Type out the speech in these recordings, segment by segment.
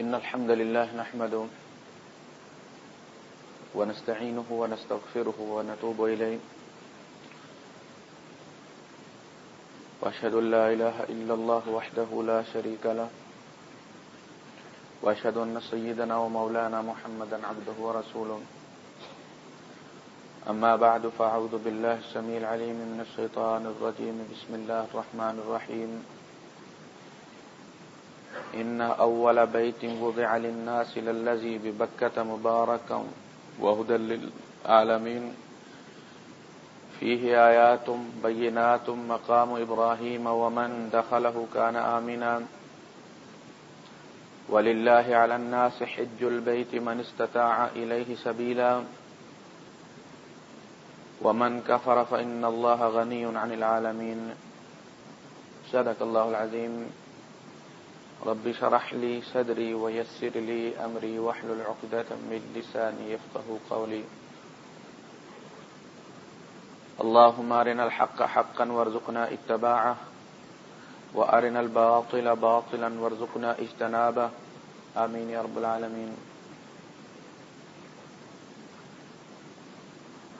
إن الحمد لله نحمده ونستعينه ونستغفره ونتوب إليه وأشهد أن لا إله إلا الله وحده لا شريك له وأشهد أن سيدنا ومولانا محمدا عبده ورسوله أما بعد فأعوذ بالله السميع العليم من الشيطان الرجيم. بسم الله الرحمن الرحيم. إن أول بيت وضع للناس للذي ببكة مباركا وهدى للعالمين. فيه آيات بينات مقام إبراهيم ومن دخله كان آمنا. ولله على الناس حج البيت من استطاع إليه سبيلا. ومن كفر فإن الله غني عن العالمين. صدق الله العظيم. رب شرح لي صدري ويسر لي أمري وحل العقدة من لساني يفقه قولي. اللهم أرنا الحق حقا وارزقنا اتباعه، وأرنا الباطل باطلا وارزقنا اجتنابه. آمين يا رب العالمين.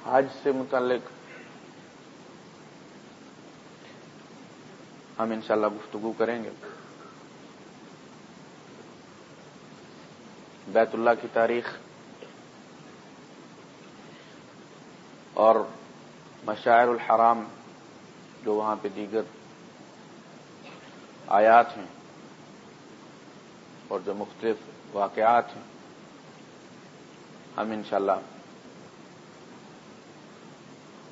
حج سے متعلق ہم انشاءاللہ گفتگو کریں گے۔ بیت اللہ کی تاریخ اور مشاعر الحرام جو وہاں پہ دیگر آیات ہیں اور جو مختلف واقعات ہیں، ہم انشاءاللہ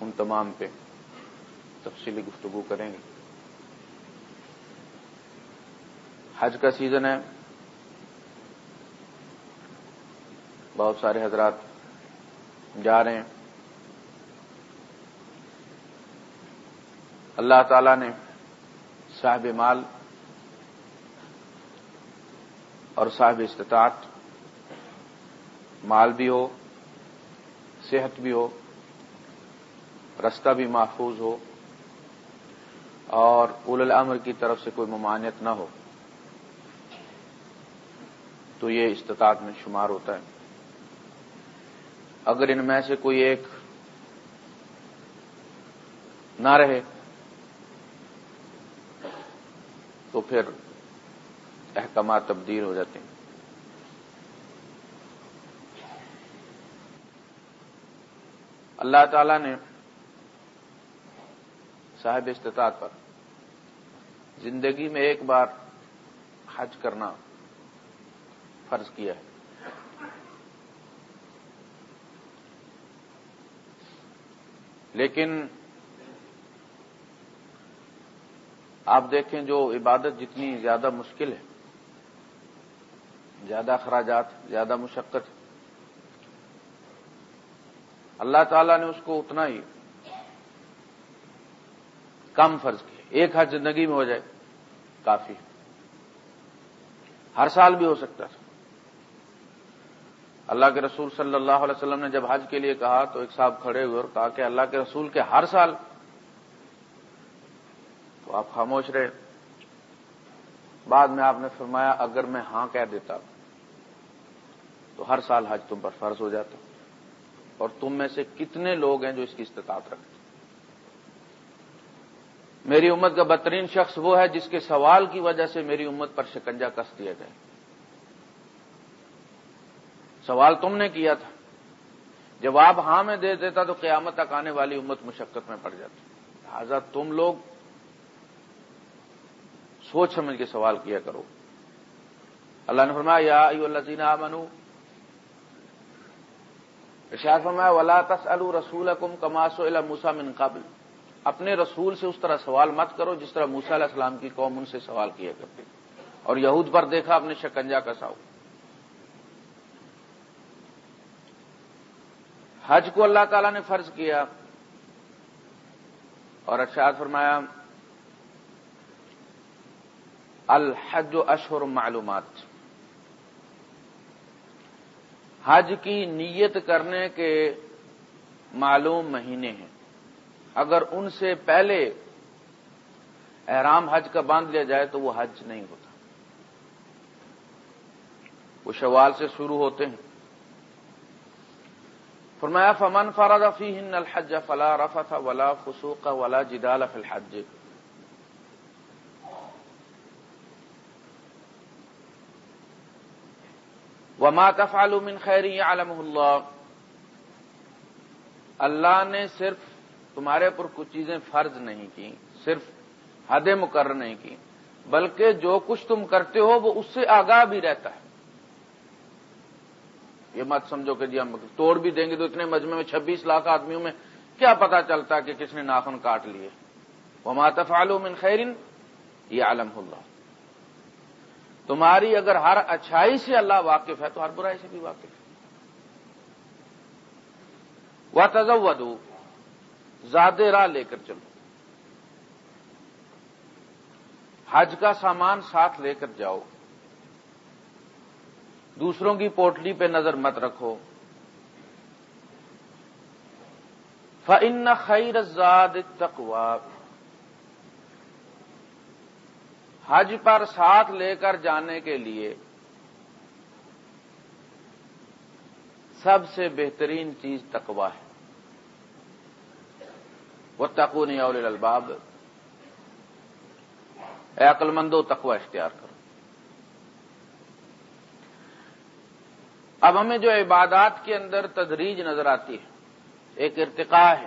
ان تمام پہ تفصیلی گفتگو کریں گے۔ حج کا سیزن ہے۔ بہت سارے حضرات جا رہے ہیں۔ اللہ تعالی نے صاحب مال اور صاحب استطاعت، مال بھی ہو، صحت بھی ہو، رستہ بھی محفوظ ہو اور اول الامر کی طرف سے کوئی ممانعت نہ ہو۔ تو یہ استطاعت میں شمار ہوتا ہے۔ اگر ان میں سے کوئی ایک نہ رہے تو پھر احکامات تبدیل ہو جاتے ہیں۔ اللہ تعالی نے صاحب استطاعت پر زندگی میں ایک بار حج کرنا فرض کیا ہے۔ لیکن آپ دیکھیں جو عبادت جتنی زیادہ مشکل ہے، زیادہ اخراجات، زیادہ مشقت، اللہ تعالی نے اس کو اتنا ہی کم فرض کیا۔ ایک حج زندگی میں ہو جائے، کافی ہر سال بھی ہو سکتا تھا۔ اللہ کے رسول صلی اللہ علیہ وسلم نے جب حج کے لیے کہا تو ایک صاحب کھڑے ہوئے اور کہا کہ اللہ کے رسول کے ہر سال تو آپ خاموش رہے۔ بعد میں آپ نے فرمایا، اگر میں ہاں کہہ دیتا تو ہر سال حج تم پر فرض ہو جاتا اور تم میں سے کتنے لوگ ہیں جو اس کی استطاعت رکھتے میری امت کا بہترین شخص وہ ہے جس کے سوال کی وجہ سے میری امت پر شکنجا کس دیا گیا۔ سوال تم نے کیا تھا؟ جواب ہاں میں دے دیتا تو قیامت تک آنے والی امت مشقت میں پڑ جاتی۔ لہذا تم لوگ سوچ سمجھ کے سوال کیا کرو۔ اللہ نے فرمایا، یا ایو اللہ زینا منو اشار فرمایا، ولا تس رسول کم کماسو موسا من قابل اپنے رسول سے اس طرح سوال مت کرو، جس طرح موسا علیہ السلام کی قوم ان سے سوال کیا کرتی۔ اور یہود پر دیکھا، اپنے شکنجا کا حج کو اللہ تعالی نے فرض کیا۔ اور ارشاد فرمایا، الحج اشہر معلومات۔ حج کی نیت کرنے کے معلوم مہینے ہیں۔ اگر ان سے پہلے احرام حج کا باندھ لیا جائے تو وہ حج نہیں ہوتا۔ وہ شوال سے شروع ہوتے ہیں۔ فرمایا، فمن فراد فی الحج فلا رفت ولا فسوق ولا جدال فی الحج. وما تفعل من خیر عالم اللہ اللہ نے صرف تمہارے پر کچھ چیزیں فرض نہیں کی صرف حد مقرر نہیں کی بلکہ جو کچھ تم کرتے ہو وہ اس سے آگاہ بھی رہتا ہے۔ یہ مت سمجھو کہ جی ہم توڑ بھی دیں گے تو اتنے مجمع میں چھبیس لاکھ آدمیوں میں کیا پتا چلتا کہ کس نے ناخن کاٹ لیے۔ وہ ماتف من خیرن یہ عالم اللہ تمہاری اگر ہر اچھائی سے اللہ واقف ہے تو ہر برائی سے بھی واقف ہے۔ وہ تزو زیادہ راہ لے کر چلو۔ حج کا سامان ساتھ لے کر جاؤ۔ دوسروں کی پوٹلی پہ نظر مت رکھو۔ فن خیر زاد تقوا حج پر ساتھ لے کر جانے کے لیے سب سے بہترین چیز تقوا ہے۔ وہ تقونی اول الباب اے عقل مندو تقوا اختیار کرو۔ اب ہمیں جو عبادات کے اندر تدریج نظر آتی ہے، ایک ارتقاء ہے۔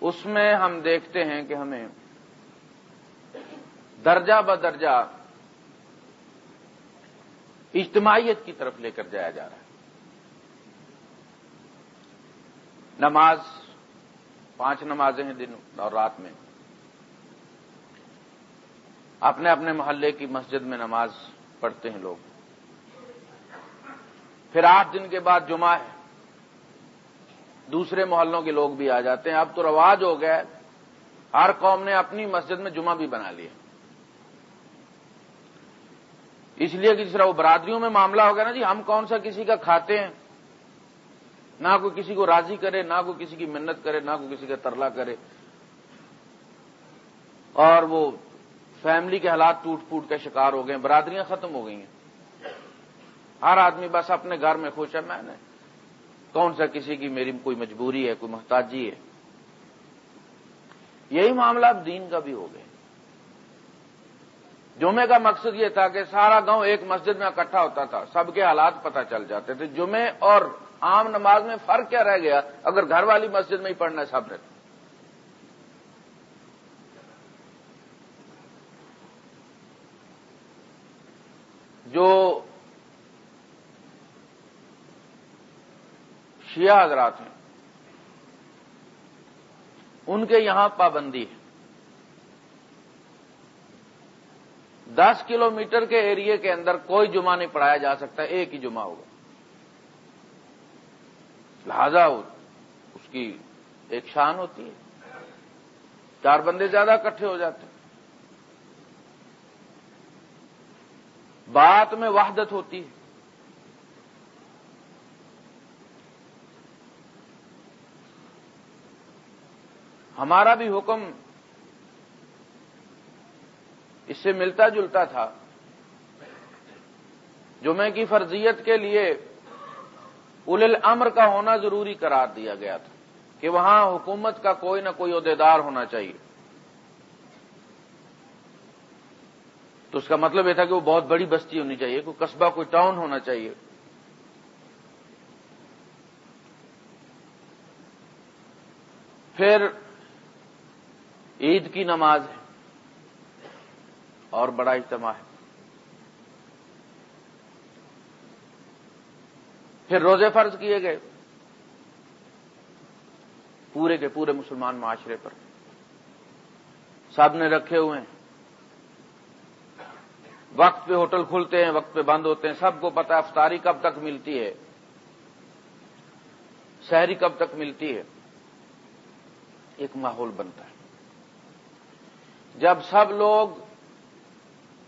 اس میں ہم دیکھتے ہیں کہ ہمیں درجہ بدرجہ اجتماعیت کی طرف لے کر جایا جا رہا ہے۔ نماز، پانچ نمازیں ہیں دن اور رات میں۔ اپنے اپنے محلے کی مسجد میں نماز پڑھتے ہیں لوگ۔ پھر آٹھ دن کے بعد جمعہ ہے۔ دوسرے محلوں کے لوگ بھی آ جاتے ہیں۔ اب تو رواج ہو گیا ہر قوم نے اپنی مسجد میں جمعہ بھی بنا لیا۔ اس لیے کہ جس طرح وہ برادریوں میں معاملہ ہو گیا نا جی ہم کون سا کسی کا کھاتے ہیں؟ نہ کوئی کسی کو راضی کرے، نہ کوئی کسی کی منت کرے، نہ کوئی کسی کا ترلا کرے۔ اور وہ فیملی کے حالات ٹوٹ پوٹ کے شکار ہو گئے برادریاں ختم ہو گئی ہیں۔ ہر آدمی بس اپنے گھر میں خوش ہے، میں نے کون سا کسی کی میری کوئی مجبوری ہے، کوئی محتاجی ہے؟ یہی معاملہ اب دین کا بھی ہو گیا۔ جمعے کا مقصد یہ تھا کہ سارا گاؤں ایک مسجد میں اکٹھا ہوتا تھا، سب کے حالات پتہ چل جاتے تھے۔ جمعے اور عام نماز میں فرق کیا رہ گیا؟ اگر گھر والی مسجد میں ہی پڑھنا ہے، سب نے جو شیعہ حضرات ہیں، ان کے یہاں پابندی ہے۔ دس کلو میٹر کے ایریے کے اندر کوئی جمعہ نہیں پڑھایا جا سکتا، ایک ہی جمعہ ہوگا۔ لہذا اس کی ایک شان ہوتی ہے۔ چار بندے زیادہ اکٹھے ہو جاتے ہیں۔ بات میں وحدت ہوتی ہے۔ ہمارا بھی حکم اس سے ملتا جلتا تھا۔ جمعے کی فرضیت کے لیے اول الامر کا ہونا ضروری قرار دیا گیا تھا کہ وہاں حکومت کا کوئی نہ کوئی عہدیدار ہونا چاہیے۔ تو اس کا مطلب یہ تھا کہ وہ بہت بڑی بستی ہونی چاہیے، کوئی قصبہ، کوئی ٹاؤن ہونا چاہیے۔ پھر عید کی نماز ہے اور بڑا اجتماع ہے۔ پھر روزے فرض کیے گئے پورے کے پورے مسلمان معاشرے پر۔ سب نے رکھے ہوئے ہیں۔ وقت پہ ہوٹل کھلتے ہیں، وقت پہ بند ہوتے ہیں، سب کو پتا افطاری کب تک ملتی ہے، شہری کب تک ملتی ہے، ایک ماحول بنتا ہے۔ جب سب لوگ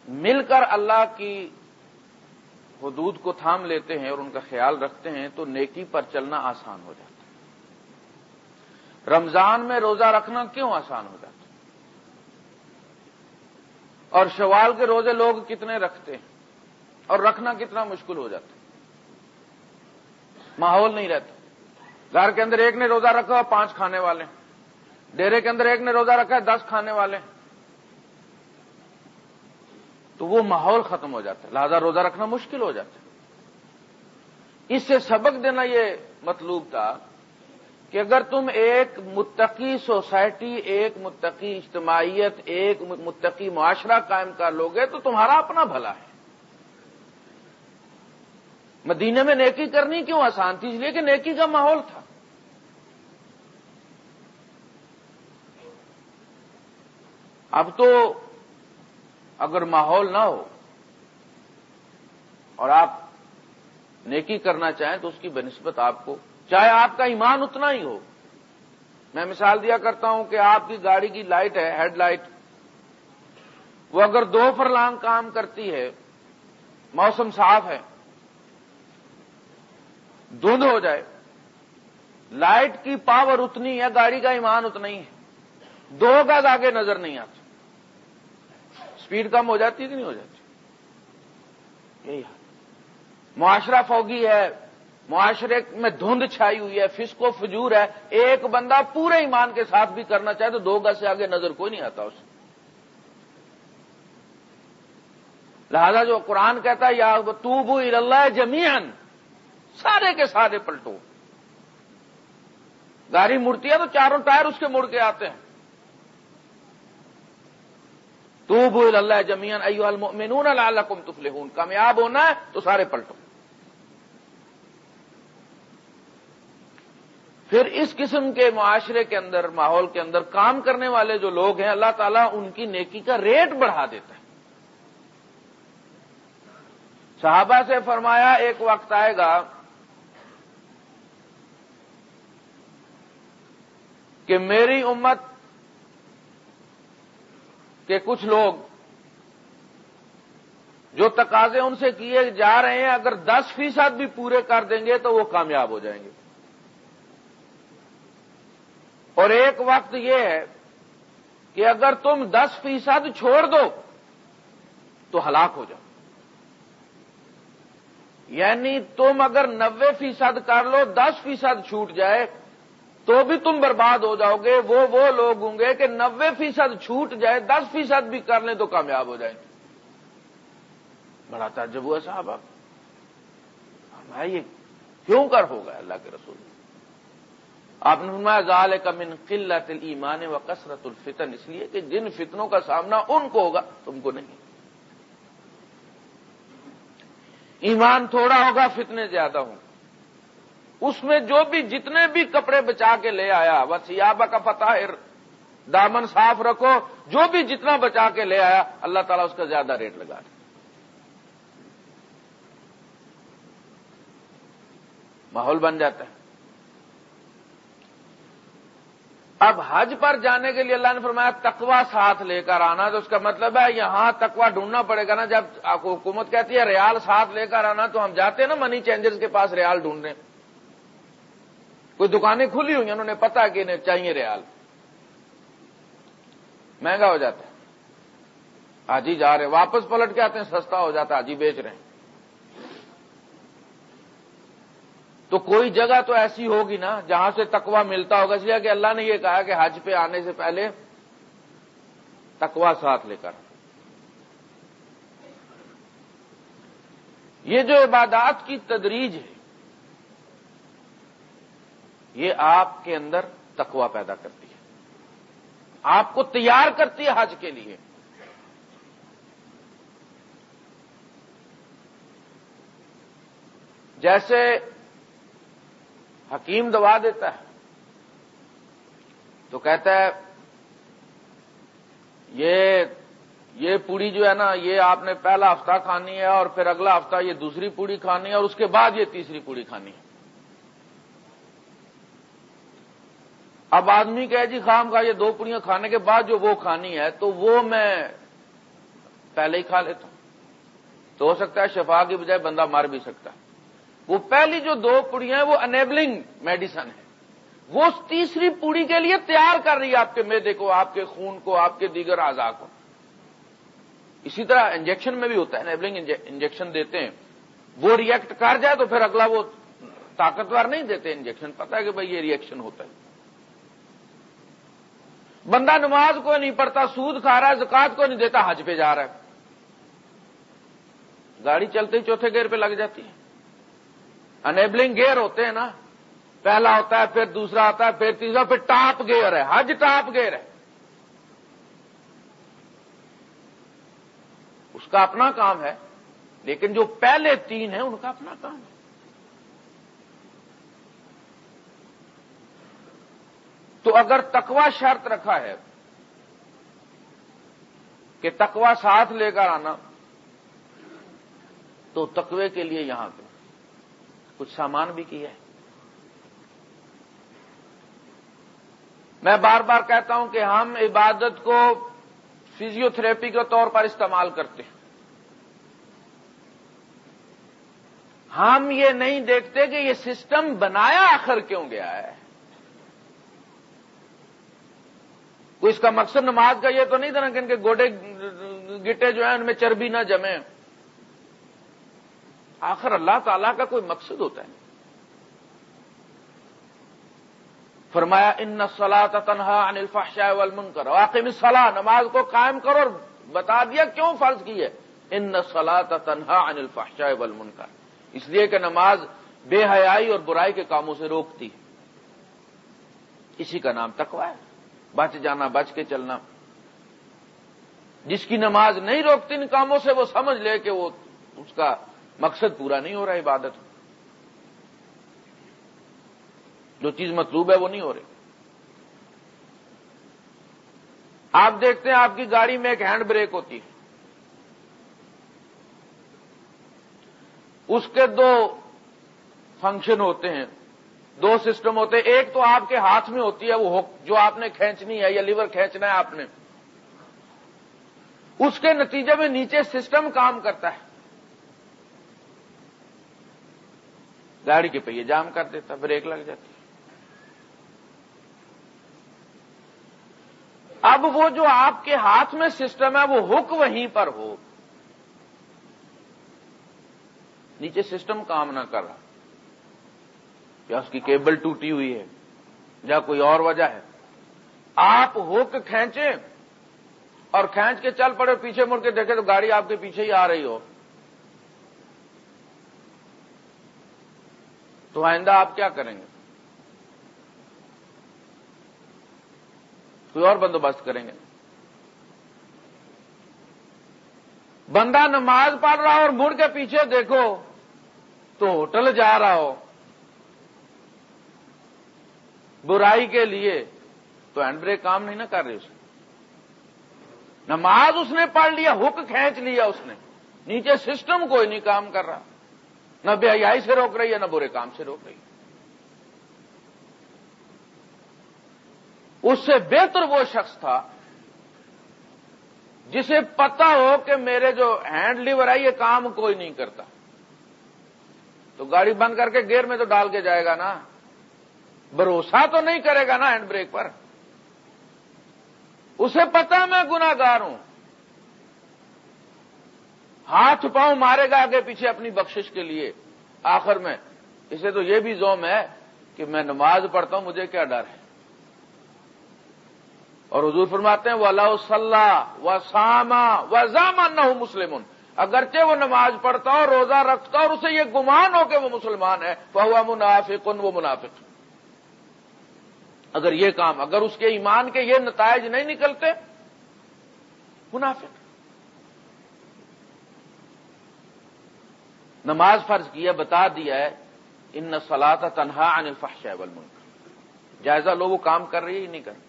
مل کر اللہ کی حدود کو تھام لیتے ہیں اور ان کا خیال رکھتے ہیں تو نیکی پر چلنا آسان ہو جاتا ہے۔ رمضان میں روزہ رکھنا کیوں آسان ہو جاتا ہے؟ اور شوال کے روزے لوگ کتنے رکھتے ہیں اور رکھنا کتنا مشکل ہو جاتا ماحول نہیں رہتا۔ گھر کے اندر ایک نے روزہ رکھا پانچ کھانے والے ڈیرے کے اندر ایک نے روزہ رکھا ہے، دس کھانے والے تو وہ ماحول ختم ہو جاتا ہے۔ لہذا روزہ رکھنا مشکل ہو جاتا ہے۔ اس سے سبق دینا یہ مطلوب تھا کہ اگر تم ایک متقی سوسائٹی، ایک متقی اجتماعیت، ایک متقی معاشرہ قائم کر لو گے تو تمہارا اپنا بھلا ہے۔ مدینے میں نیکی کرنی کیوں آسان تھی؟ اس لیے کہ نیکی کا ماحول تھا۔ اب تو اگر ماحول نہ ہو اور آپ نیکی کرنا چاہیں تو اس کی بنسبت آپ کو چاہے آپ کا ایمان اتنا ہی ہو۔ میں مثال دیا کرتا ہوں کہ آپ کی گاڑی کی لائٹ ہے، ہیڈ لائٹ۔ وہ اگر دو فرلانگ کام کرتی ہے، موسم صاف ہے، دھند ہو جائے، لائٹ کی پاور اتنی ہے، گاڑی کا ایمان اتنا ہی ہے۔ دو گز آگے نظر نہیں آتی۔ اسپیڈ کم ہو جاتی کہ نہیں ہو جاتی؟ یہی معاشرہ فوگی ہے۔ معاشرے میں دھند چھائی ہوئی ہے فسکو فجور ہے۔ ایک بندہ پورے ایمان کے ساتھ بھی کرنا چاہے تو دو گز سے آگے نظر کوئی نہیں آتا اسے لہذا جو قرآن کہتا ہے، یا توبو اللہ جمیان سارے کے سارے پلٹو۔ گاڑی مڑتی ہے تو چاروں ٹائر اس کے مڑ کے آتے ہیں۔ توبو اللہ جمیان ایو المؤمنون لعلکم تفلحون۔ کامیاب ہونا ہے تو سارے پلٹو۔ پھر اس قسم کے معاشرے کے اندر، ماحول کے اندر کام کرنے والے جو لوگ ہیں، اللہ تعالیٰ ان کی نیکی کا ریٹ بڑھا دیتا ہے۔ صحابہ سے فرمایا، ایک وقت آئے گا کہ میری امت کے کچھ لوگ جو تقاضے ان سے کیے جا رہے ہیں، اگر دس فیصد بھی پورے کر دیں گے تو وہ کامیاب ہو جائیں گے۔ اور ایک وقت یہ ہے کہ اگر تم دس فیصد چھوڑ دو تو ہلاک ہو جاؤ۔ یعنی تم اگر نوے فیصد کر لو، دس فیصد چھوٹ جائے، تو بھی تم برباد ہو جاؤ گے۔ وہ وہ لوگ ہوں گے کہ نوے فیصد چھوٹ جائے، دس فیصد بھی کر لیں تو کامیاب ہو جائیں۔ گے بڑا تعجب ہوا صاحب آپ یہ کیوں کر ہوگا اللہ کے رسول؟ آپ نے فرمایا ظال کا من قلت ایمان و کثرت الفتن، اس لیے کہ جن فتنوں کا سامنا ان کو ہوگا، تم کو نہیں۔ ایمان تھوڑا ہوگا، فتنے زیادہ ہوں۔ اس میں جو بھی جتنے بھی کپڑے بچا کے لے آیا بس سیابہ کا فتح دامن صاف رکھو، جو بھی جتنا بچا کے لے آیا، اللہ تعالیٰ اس کا زیادہ ریٹ لگا دے۔ ماحول بن جاتا ہے۔ اب حج پر جانے کے لیے اللہ نے فرمایا تکوا ساتھ لے کر آنا، تو اس کا مطلب ہے یہاں تکوا ڈھونڈنا پڑے گا نا۔ جب حکومت کہتی ہے ریال ساتھ لے کر آنا، تو ہم جاتے ہیں نا منی چینجرز کے پاس ریال ڈھونڈنے۔ کوئی دکانیں کھلی ہوئی ہیں، انہوں نے پتا کہ انہیں چاہیے ریال۔ مہنگا ہو جاتا ہے۔ آج ہی جا رہے واپس پلٹ کے آتے ہیں، سستا ہو جاتا ہے آج ہی بیچ رہے ہیں۔ تو کوئی جگہ تو ایسی ہوگی نا جہاں سے تکوا ملتا ہوگا، اس لیے کہ اللہ نے یہ کہا کہ حج پہ آنے سے پہلے تکوا ساتھ لے کر۔ یہ جو عبادات کی تدریج ہے، یہ آپ کے اندر تکوا پیدا کرتی ہے۔ آپ کو تیار کرتی ہے حج کے لیے۔ جیسے حکیم دوا دیتا ہے۔ تو کہتا ہے، یہ یہ پوڑی جو ہے نا، یہ آپ نے پہلا ہفتہ کھانی ہے اور پھر اگلا ہفتہ یہ دوسری پوڑی کھانی ہے اور اس کے بعد یہ تیسری پوڑی کھانی ہے۔ اب آدمی کہ جی خام کا یہ دو پوڑیاں کھانے کے بعد جو وہ کھانی ہے تو وہ میں پہلے ہی کھا لیتا ہوں۔ تو ہو سکتا ہے شفا کی بجائے بندہ مار بھی سکتا ہے۔ وہ پہلی جو دو پوڑیاں ہیں وہ انیبلنگ میڈیسن ہے وہ اس تیسری پوڑی کے لیے تیار کر رہی ہے آپ کے میدے کو، آپ کے خون کو، آپ کے دیگر اعضاء کو۔ اسی طرح انجیکشن میں بھی ہوتا ہے نیبلنگ انجیکشن دیتے ہیں۔ وہ ریئیکٹ کر جائے تو پھر اگلا وہ طاقتور نہیں دیتے۔ انجیکشن پتا ہے کہ بھائی یہ ریئیکشن ہوتا ہے۔ بندہ نماز کو نہیں پڑتا سود کھا رہا ہے زکات کو نہیں دیتا، حج پہ جا رہا ہے۔ گاڑی چلتے ہی چوتھے گیئر پہ لگ جاتی ہے۔ انیبلنگ گیئر ہوتے ہیں نا۔ پہلا ہوتا ہے، پھر دوسرا آتا ہے، پھر تیسرا، پھر ٹاپ گیئر ہے۔ حج ٹاپ گیئر ہے۔ اس کا اپنا کام ہے، لیکن جو پہلے تین ہیں، ان کا اپنا کام ہے۔ تو اگر تکوا شرط رکھا ہے کہ تکوا ساتھ لے کر آنا، تو تقوی کے لیے یہاں پہ کچھ سامان بھی کیا ہے۔ میں بار بار کہتا ہوں کہ ہم عبادت کو فزیو تھراپی کے طور پر استعمال کرتے ہیں۔ ہم یہ نہیں دیکھتے کہ یہ سسٹم بنایا آخر کیوں گیا ہے۔ کوئی اس کا مقصد نماز کا یہ تو نہیں تھا نا کہ ان کے گوڈے گٹے جو ہیں ان میں چربی نہ جمے آخر اللہ تعالی کا کوئی مقصد ہوتا ہے؟ فرمایا ان سلا تنہا انل فاشا ولمن کرو واقعی صلاح نماز کو قائم کرو اور بتا دیا کیوں فرض کی ہے؟ ان سلا تنہا انل فاشا ولمن کر اس لیے کہ نماز بے حیائی اور برائی کے کاموں سے روکتی ہے۔ اسی کا نام تکوا ہے۔ بچ جانا، بچ کے چلنا۔ جس کی نماز نہیں روکتی ان کاموں سے وہ سمجھ لے کہ وہ اس کا مقصد پورا نہیں ہو رہا عبادت جو چیز مطلوب ہے وہ نہیں ہو رہی۔ آپ دیکھتے ہیں آپ کی گاڑی میں ایک ہینڈ بریک ہوتی ہے۔ اس کے دو فنکشن ہوتے ہیں۔ دو سسٹم ہوتے ہیں۔ ایک تو آپ کے ہاتھ میں ہوتی ہے وہ جو آپ نے کھینچنی ہے یا لیور کھینچنا ہے آپ نے۔ اس کے نتیجے میں نیچے سسٹم کام کرتا ہے۔ گاڑی کے پہیے جام کر دیتا، بریک لگ جاتی۔ اب وہ جو آپ کے ہاتھ میں سسٹم ہے، وہ ہک وہیں پر ہو۔ نیچے سسٹم کام نہ کر رہا یا اس کی کیبل ٹوٹی ہوئی ہے، یا کوئی اور وجہ ہے۔ آپ ہک کھینچیں اور کھینچ کے چل پڑے، پیچھے مڑ کے دیکھیں تو گاڑی آپ کے پیچھے ہی آ رہی ہو۔ تو آئندہ آپ کیا کریں گے؟ کوئی اور بندوبست کریں گے؟ بندہ نماز پڑھ رہا ہو اور مڑ کے پیچھے دیکھو تو ہوٹل جا رہا ہو۔ برائی کے لیے تو ہینڈ بریک کام نہیں نہ کر رہی اس نماز اس نے پڑھ لیا ہک کھینچ لیا اس نے۔ نیچے سسٹم کوئی نہیں کام کر رہا۔ نہ بے حیائی سے روک رہی ہے، نہ برے کام سے روک رہی ہے۔ اس سے بہتر وہ شخص تھا جسے پتا ہو کہ میرے جو ہینڈ لیور ہے، یہ کام کوئی نہیں کرتا۔ تو گاڑی بند کر کے گیئر میں تو ڈال کے جائے گا نا۔ بھروسہ تو نہیں کرے گا نا ہینڈ بریک پر۔ اسے پتا میں گناگار ہوں۔ ہاتھ پاؤں مارے گا آگے پیچھے اپنی بخشش کے لیے۔ آخر میں، اسے تو یہ بھی زوم ہے کہ میں نماز پڑھتا ہوں، مجھے کیا ڈر ہے؟ اور حضور فرماتے ہیں وہ اللہ صلاح و ساما و زامان نہ ہوں مسلم۔ اگرچہ وہ نماز پڑھتا ہو، روزہ رکھتا اور اسے یہ گمان ہو کہ وہ مسلمان ہے وہ منافق وہ منافق۔ اگر یہ کام، اگر اس کے ایمان کے یہ نتائج نہیں نکلتے، منافق۔ نماز فرض کیا بتا دیا ہے، ان سلاط تنہا عن الفحشاء والمنکر۔ جائزہ لو، وہ کام کر رہی ہے نہیں کر رہی؟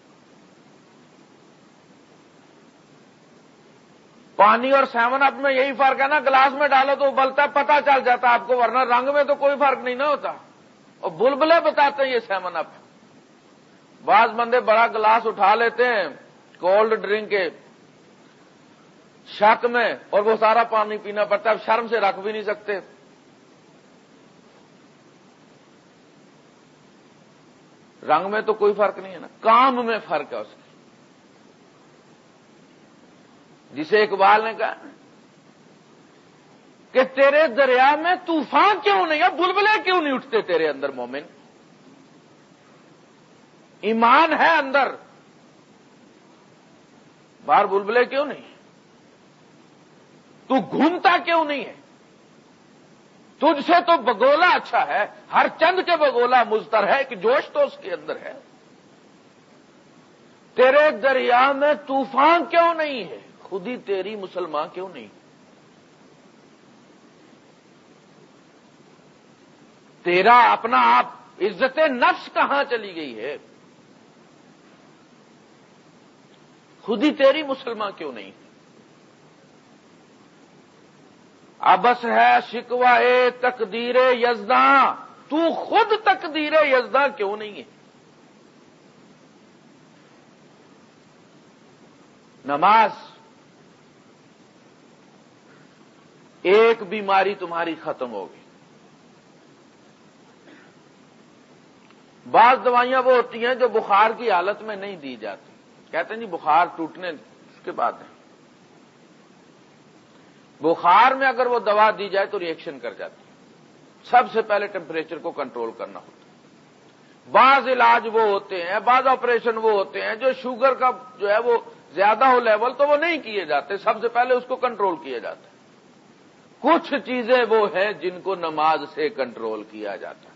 پانی اور سیون اپ میں یہی فرق ہے نا، گلاس میں ڈالو تو بلتا پتا چل جاتا آپ کو، ورنہ رنگ میں تو کوئی فرق نہیں نہ ہوتا۔ اور بلبلے بتاتے ہیں یہ سیون اپ بعض بندے بڑا گلاس اٹھا لیتے ہیں، کولڈ ڈرنک کے۔ شک میں اور وہ سارا پانی پینا پڑتا ہے شرم سے رکھ بھی نہیں سکتے۔ رنگ میں تو کوئی فرق نہیں ہے نا، کام میں فرق ہے اس جسے اقبال نے کہا کہ تیرے دریا میں طوفان کیوں نہیں ہے بلبلے کیوں نہیں اٹھتے تیرے اندر مومن؟ ایمان ہے اندر۔ باہر بلبلے کیوں نہیں؟ تو گھومتا کیوں نہیں ہے؟ تجھ سے تو بگولا اچھا ہے، ہر چند کے بگولا مزتر ہے کہ جوش تو اس کے اندر ہے۔ تیرے دریا میں طوفان کیوں نہیں ہے؟ خود ہی تیری مسلمان کیوں نہیں؟ تیرا اپنا آپ عزت نفس کہاں چلی گئی ہے؟ خود ہی تیری مسلمان کیوں نہیں؟ ابس ہے شکوا تقدیر یزداں۔ تو خود تقدیر یزداں کیوں نہیں ہے؟ نماز، ایک بیماری تمہاری ختم ہوگی۔ بعض دوائیاں وہ ہوتی ہیں جو بخار کی حالت میں نہیں دی جاتی۔ کہتے ہیں جی بخار ٹوٹنے کے بعد ہے۔ بخار میں اگر وہ دوا دی جائے تو ریئیکشن کر جاتی ہے۔ سب سے پہلے ٹیمپریچر کو کنٹرول کرنا ہوتا ہے۔ بعض علاج وہ ہوتے ہیں، بعض آپریشن وہ ہوتے ہیں جو شوگر کا جو ہے وہ زیادہ ہو لیول تو وہ نہیں کیے جاتے، سب سے پہلے اس کو کنٹرول کیا جاتا ہے کچھ چیزیں وہ ہیں جن کو نماز سے کنٹرول کیا جاتا ہے۔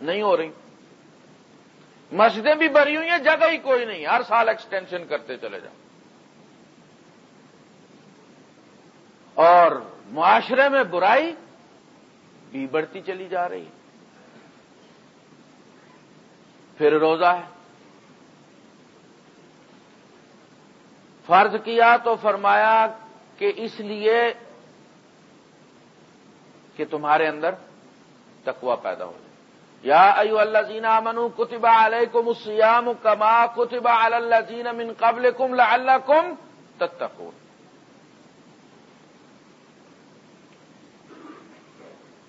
نہیں ہو رہی۔ مسجدیں بھی بھری ہوئی ہیں، جگہ ہی کوئی نہیں، ہر سال ایکسٹینشن کرتے چلے جاؤ۔ اور معاشرے میں برائی بھی بڑھتی چلی جا رہی پھر روزہ ہے۔ فرض کیا تو فرمایا کہ اس لیے کہ تمہارے اندر تقوا پیدا ہو جائے۔ یا ایو اللہ جینا منو کتبہ علیہ کم اسیام کما کتبہ اللہ جین من قبل کم اللہ کم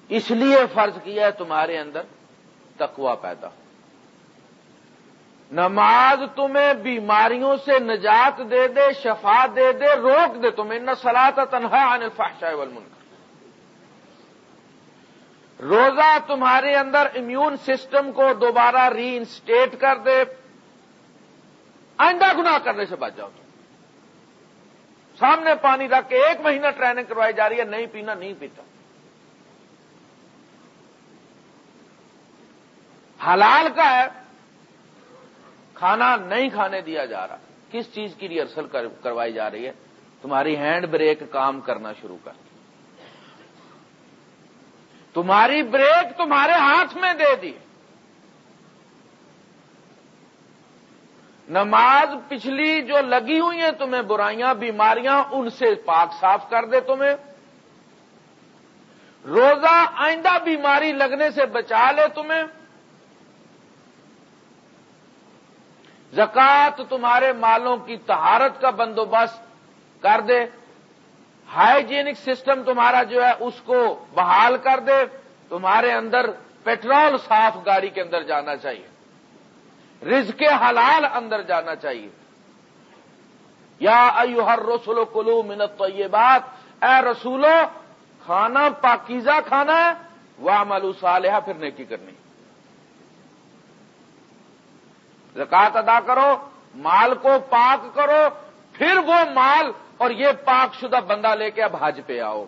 اس لیے فرض کیا ہے تمہارے اندر تقوا پیدا ہو۔ نماز تمہیں بیماریوں سے نجات دے دے، شفا دے دے، روک دے تمہیں۔ نہ سلاط تنہا عن الفحشاء والمنکر۔ روزہ تمہارے اندر امیون سسٹم کو دوبارہ ری انسٹیٹ کر دے۔ آئندہ گنا کرنے سے بچ جاؤ تم۔ سامنے پانی رکھ کے ایک مہینہ ٹریننگ کروائی جا رہی ہے، نہیں پینا، نہیں پیتا۔ حلال کا ہے، کھانا نہیں کھانے دیا جا رہا۔ کس چیز کی ریہرسل کروائی جا رہی ہے؟ تمہاری ہینڈ بریک کام کرنا شروع کر۔ تمہاری بریک تمہارے ہاتھ میں دے دی۔ نماز پچھلی جو لگی ہوئی ہیں تمہیں، برائیاں، بیماریاں، ان سے پاک صاف کر دے تمہیں۔ روزہ آئندہ بیماری لگنے سے بچا لے تمہیں۔ زکات تمہارے مالوں کی تہارت کا بندوبست کر دے۔ ہائیجینک سسٹم تمہارا جو ہے اس کو بحال کر دے۔ تمہارے اندر پیٹرول صاف گاڑی کے اندر جانا چاہیے۔ رزق حلال اندر جانا چاہیے۔ یا ایو ہر رسولو کلو منت تو یہ بات اے رسولو، کھانا پاکیزہ کھانا ہے۔ وہ ملو صالحہ، پھر نیکی کرنی۔ زکات ادا کرو، مال کو پاک کرو، پھر وہ مال اور یہ پاک شدہ بندہ لے کے اب حج پہ آؤ۔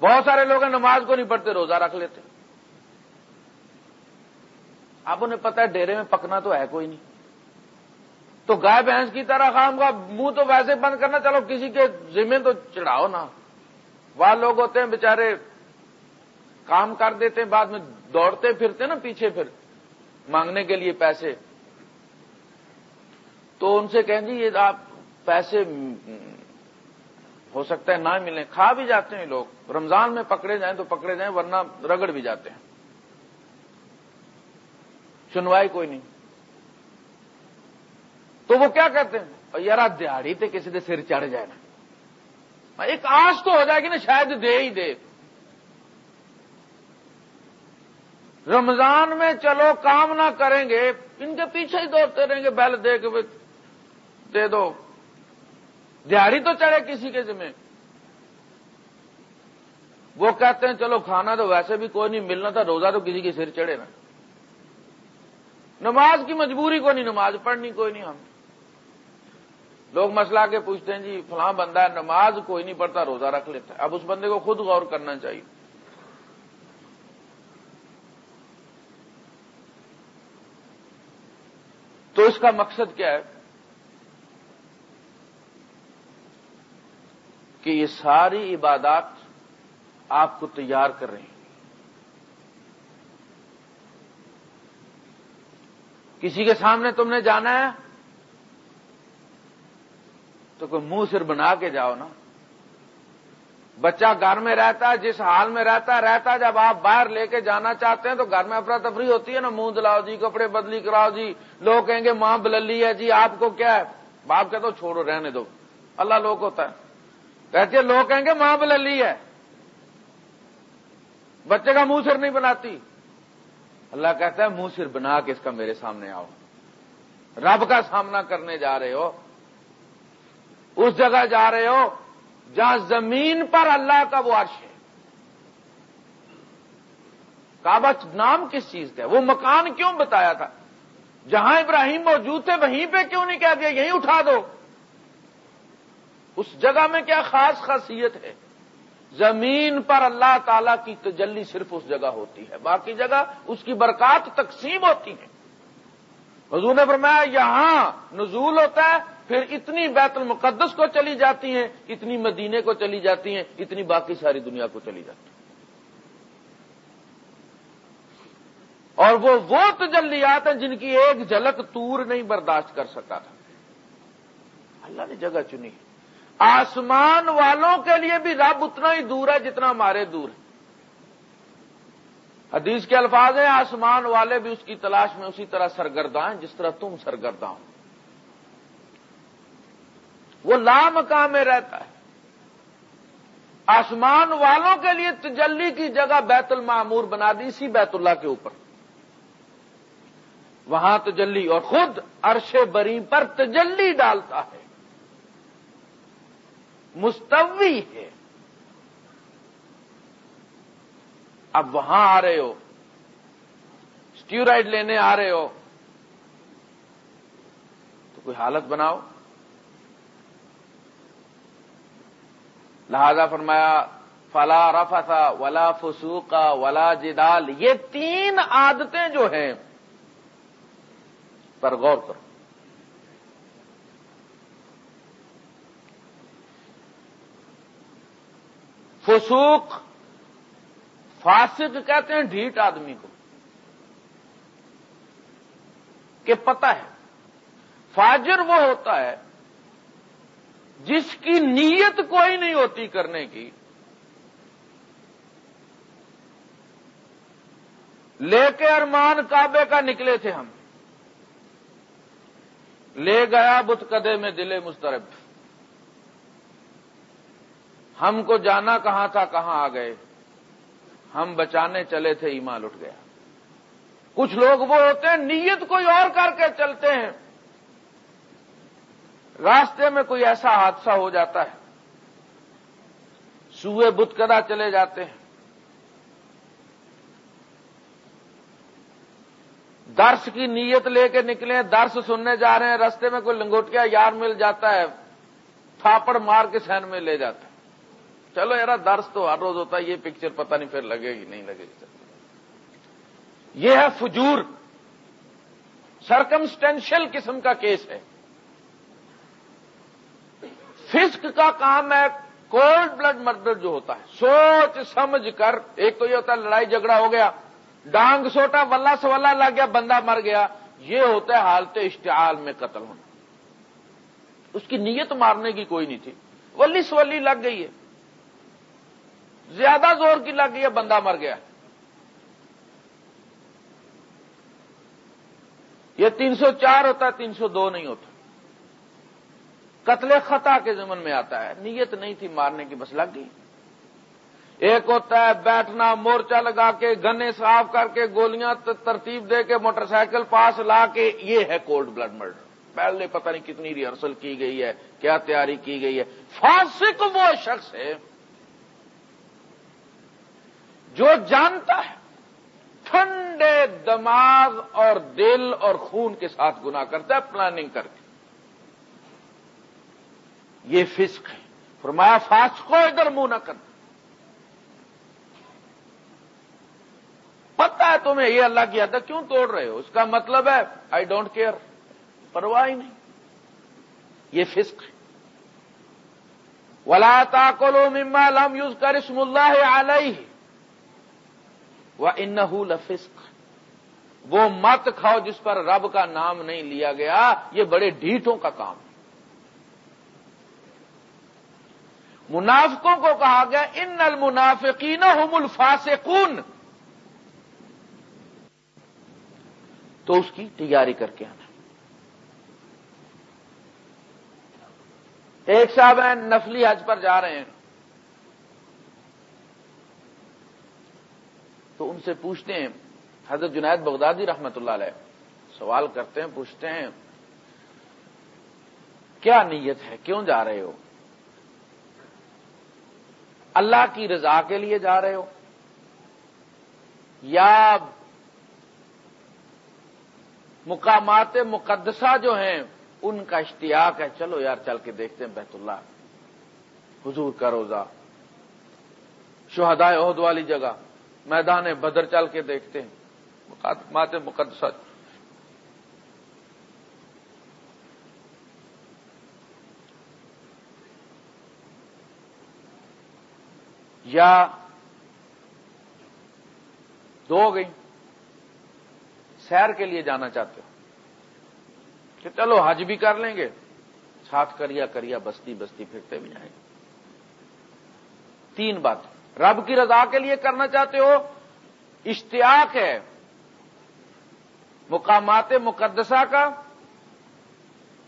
بہت سارے لوگ نماز کو نہیں پڑھتے، روزہ رکھ لیتے۔ اب انہیں پتا ہے ڈیرے میں پکنا تو ہے کوئی نہیں۔ تو گائے بھینس کی طرح خام کا منہ تو ویسے بند کرنا، چلو کسی کے ذمے تو چڑھاؤ نا۔ وہ لوگ ہوتے ہیں بےچارے کام کر دیتے ہیں، بعد میں دوڑتے پھرتے نا پیچھے پھر، مانگنے کے لیے پیسے۔ تو ان سے کہیں جی یہ آپ پیسے ہو سکتا ہے نہ ملیں۔ کھا بھی جاتے ہیں لوگ۔ رمضان میں پکڑے جائیں تو پکڑے جائیں، ورنہ رگڑ بھی جاتے ہیں۔ سنوائی کوئی نہیں۔ تو وہ کیا کہتے ہیں؟ یار دیہڑی تھے کسی دے سر چڑھ جائے نا۔ ایک آس تو ہو جائے گی نا، شاید دے ہی دے۔ رمضان میں چلو کام نہ کریں گے، ان کے پیچھے ہی دوڑتے رہیں گے، بیل دے کے دے دو۔ دیہڑی تو چڑھے کسی کے ذمہ وہ کہتے ہیں، چلو کھانا تو ویسے بھی کوئی نہیں، ملنا تھا، روزہ تو کسی کے سر چڑھے نا۔ نماز کی مجبوری کو نہیں، نماز پڑھنی کوئی نہیں ہم۔ لوگ مسئلہ کے پوچھتے ہیں جی فلاں بندہ ہے، نماز کوئی نہیں پڑھتا، روزہ رکھ لیتا ہے۔ اب اس بندے کو خود غور کرنا چاہیے۔ تو اس کا مقصد کیا ہے؟ کہ یہ ساری عبادات آپ کو تیار کر رہی ہیں۔ کسی کے سامنے تم نے جانا ہے تو کوئی منہ سر بنا کے جاؤ نا۔ بچہ گھر میں رہتا ہے، جس حال میں رہتا رہتا جب آپ باہر لے کے جانا چاہتے ہیں تو گھر میں افراتفری ہوتی ہے نا۔ منہ دلاؤ جی کپڑے بدلی کراؤ جی۔ لوگ کہیں گے، ماں بللی ہے جی آپ کو کیا ہے؟ باپ کہتے چھوڑو، رہنے دو۔ اللہ لوگ ہوتا ہے۔ کہتے ہیں، لوگ کہیں گے، ماں بللی ہے۔ بچے کا منہ سر نہیں بناتی۔ اللہ کہتا ہے، منہ سر بنا کے اس کا میرے سامنے آؤ۔ رب کا سامنا کرنے جا رہے ہو۔ اس جگہ جا رہے ہو۔ جہاں زمین پر اللہ کا وہ عرش ہے۔ کعبہ نام کس چیز کا ہے؟ وہ مکان کیوں بتایا تھا؟ جہاں ابراہیم موجود تھے، وہیں پہ کیوں نہیں کہہ دیا یہیں اٹھا دو۔ اس جگہ میں کیا خاص خاصیت ہے؟ زمین پر اللہ تعالی کی تجلی صرف اس جگہ ہوتی ہے، باقی جگہ اس کی برکات تقسیم ہوتی ہے۔ حضور نے فرمایا، یہاں نزول ہوتا ہے پھر اتنی بیت المقدس کو چلی جاتی ہیں، اتنی مدینے کو چلی جاتی ہیں، اتنی باقی ساری دنیا کو چلی جاتی ہیں۔ اور وہ وہ تجلیات ہیں جن کی ایک جھلک تور نہیں برداشت کر سکا تھا۔ اللہ نے جگہ چنی۔ ہے آسمان والوں کے لیے بھی رب اتنا ہی دور ہے جتنا ہمارے دور ہے۔ حدیث کے الفاظ ہیں، آسمان والے بھی اس کی تلاش میں اسی طرح سرگرداں ہیں، جس طرح تم سرگرداں ہو۔ وہ لامکام میں رہتا ہے۔ آسمان والوں کے لیے تجلی کی جگہ بیت المعمور بنا دی، اسی بیت اللہ کے اوپر۔ وہاں تجلی اور خود عرش بری پر تجلی ڈالتا ہے۔ مستوی ہے۔ اب وہاں آ رہے ہو۔ اسٹیورائڈ لینے آ رہے ہو۔ تو کوئی حالت بناؤ۔ لہذا فرمایا، فلا رفا ولا فسوقا ولا جدال۔ یہ تین عادتیں جو ہیں، پر غور کرو۔ فسوق، فاسق کہتے ہیں ڈھیٹ آدمی کو، کہ پتہ ہے، فاجر وہ ہوتا ہے جس کی نیت کوئی نہیں ہوتی کرنے کی، لے کے ارمان کعبے کا نکلے تھے ہم۔ لے گیا بت کدے میں دلے مسترب۔ ہم کو جانا کہاں تھا، کہاں آ گئے۔ ہم بچانے چلے تھے، ایمان لٹ گیا۔ کچھ لوگ وہ ہوتے ہیں، نیت کوئی اور کر کے چلتے ہیں۔ راستے میں کوئی ایسا حادثہ ہو جاتا ہے، سوئے بت کدا چلے جاتے ہیں۔ درس کی نیت لے کے نکلے، درس سننے جا رہے ہیں، رستے میں کوئی لنگوٹیا یار مل جاتا ہے، تھاپڑ مار کے سین میں لے جاتا ہے چلو یار درس تو ہر روز ہوتا ہے، یہ پکچر پتہ نہیں پھر لگے گی، نہیں لگے گی۔ یہ ہے فجور۔ سرکمسٹینشل قسم کا کیس ہے۔ فسک کا کام ہے کولڈ بلڈ مرڈر جو ہوتا ہے۔ سوچ سمجھ کر، ایک تو یہ ہوتا ہے، لڑائی جھگڑا ہو گیا، ڈانگ سوٹا ولہ سولہ لگ گیا، بندہ مر گیا۔ یہ ہوتا ہے حالت اشتعال میں قتل ہونا۔ اس کی نیت مارنے کی کوئی نہیں تھی۔ ولی سولی لگ گئی ہے۔ زیادہ زور کی لگ گئی ہے، بندہ مر گیا۔ یہ تین سو چار ہوتا ہے، تین سو دو نہیں ہوتا۔ قتل خطا کے زمن میں آتا ہے۔ نیت نہیں تھی مارنے کی، بس لگ گئی۔ ایک ہوتا ہے بیٹھنا، مورچہ لگا کے، گنے صاف کر کے، گولیاں ترتیب دے کے، موٹر سائیکل پاس لا کے، یہ ہے کولڈ بلڈ مرڈر پہلے پتہ نہیں کتنی ریہرسل کی گئی ہے، کیا تیاری کی گئی ہے۔ فاسق وہ شخص ہے جو جانتا ہے۔ ٹھنڈے دماغ اور دل اور خون کے ساتھ گنا کرتا ہے پلاننگ کر کے یہ فسق ہے۔ فرمایا، فاسق کو ادھر منہ نہ کرنا پتا ہے تمہیں یہ اللہ کی حد کیوں توڑ رہے ہو؟ اس کا مطلب ہے آئی ڈونٹ کیئر پرواہ ہی نہیں۔ یہ فسق ہے۔ ولا تاکلو مما لم یوز کر اسم اللہ علیہ وہ ان لفسق۔ وہ مت کھاؤ جس پر رب کا نام نہیں لیا گیا۔ یہ بڑے ڈھیٹوں کا کام۔ ہے منافقوں کو کہا گیا، ان المنافقین هم الفاسقون۔ تو اس کی تیاری کر کے آنا۔ ایک صاحب ہیں، نفلی حج پر جا رہے ہیں۔ تو ان سے پوچھتے ہیں، حضرت جنید بغدادی رحمت اللہ علیہ، سوال کرتے ہیں، پوچھتے ہیں، کیا نیت ہے؟ کیوں جا رہے ہو؟ اللہ کی رضا کے لیے جا رہے ہو یا مقامات مقدسہ جو ہیں ان کا اشتیاق ہے چلو یار چل کے دیکھتے ہیں بیت اللہ حضور کا روزہ شہدائے عہد والی جگہ میدان بدر چل کے دیکھتے ہیں مات مقدسہ یا دو گئی، سیر کے لیے جانا چاہتے ہو۔ کہ چلو حج بھی کر لیں گے، ساتھ کریا کریا، بستی بستی پھرتے بھی جائیں۔ گے تین بات رب کی رضا کے لیے کرنا چاہتے ہو، اشتیاق ہے، مقامات مقدسہ کا،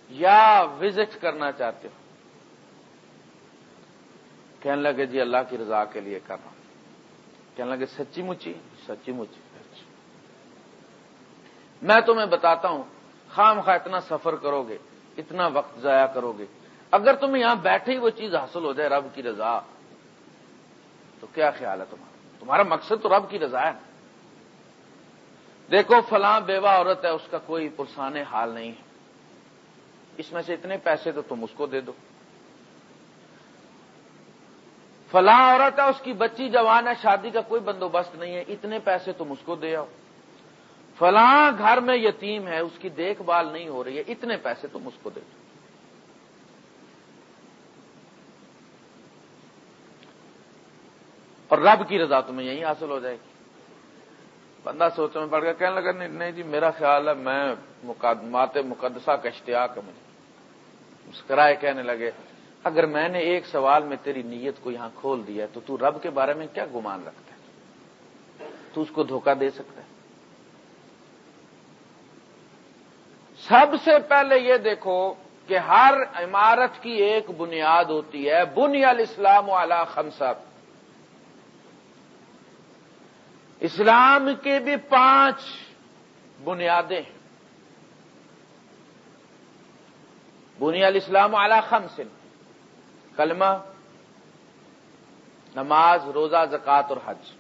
یا وزٹ کرنا چاہتے ہو۔ کہنے لگے جی اللہ کی رضا کے لیے کر رہا ہوں۔ کہنے لگے سچی مچی؟ سچی مچی۔ میں تمہیں بتاتا ہوں، خام خواہ اتنا سفر کرو گے، اتنا وقت ضائع کرو گے۔ اگر تمہیں یہاں بیٹھے ہی وہ چیز حاصل ہو جائے رب کی رضا، تو کیا خیال ہے تمہارا؟ تمہارا مقصد تو رب کی رضا ہے۔ دیکھو، فلاں بیوہ عورت ہے، اس کا کوئی پرسان حال نہیں ہے۔ اس میں سے اتنے پیسے تو تم اس کو دے دو۔ فلاں عورت ہے، اس کی بچی جوان ہے، شادی کا کوئی بندوبست نہیں ہے، اتنے پیسے تم اس کو دے آؤ۔ فلاں گھر میں یتیم ہے، اس کی دیکھ بھال نہیں ہو رہی ہے، اتنے پیسے تم اس کو دے دو۔ اور رب کی رضا تمہیں یہی حاصل ہو جائے گی۔ بندہ سوچنے میں پڑ گیا، کہنے لگا، نہیں جی میرا خیال ہے، میں مات مقدسہ کا اشتیاق ہے مجھے۔ مسکرائے کہنے لگے اگر میں نے ایک سوال میں تیری نیت کو یہاں کھول دیا تو تو رب کے بارے میں کیا گمان رکھتا ہے؟ تو اس کو دھوکہ دے سکتا ہے۔ سب سے پہلے یہ دیکھو کہ ہر عمارت کی ایک بنیاد ہوتی ہے، بنی الاسلام والا خمسب اسلام کے بھی پانچ بنیادیں ہیں۔ بنی الاسلام والا خمسن کلمہ، نماز، روزہ زکات اور حج۔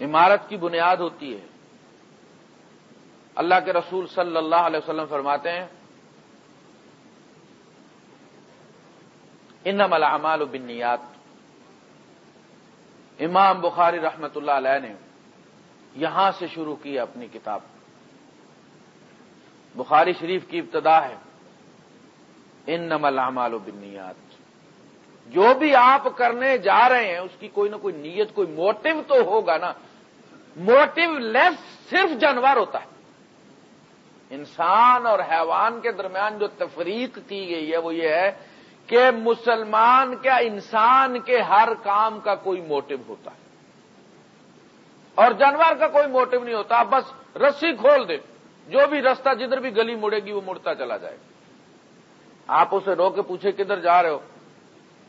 عمارت کی بنیاد ہوتی ہے۔ اللہ کے رسول صلی اللہ علیہ وسلم فرماتے ہیں ان ملامال و بنیات امام بخاری رحمت اللہ علیہ نے یہاں سے شروع کی اپنی کتاب۔ بخاری شریف کی ابتدا ہے۔ ان نمل و بنیاد جو بھی آپ کرنے جا رہے ہیں، اس کی کوئی نہ کوئی نیت، کوئی موٹو تو ہوگا نا۔ موٹو لیس صرف جانور ہوتا ہے۔ انسان اور حیوان کے درمیان جو تفریق کی گئی ہے، وہ یہ ہے کہ مسلمان کیا انسان کے ہر کام کا کوئی موٹو ہوتا ہے۔ اور جانور کا کوئی موٹو نہیں ہوتا، بس رسی کھول دے۔ جو بھی رستہ جدھر بھی گلی مڑے گی، وہ مڑتا چلا جائے گا۔ آپ اسے رو کے پوچھے کدھر جا رہے ہو؟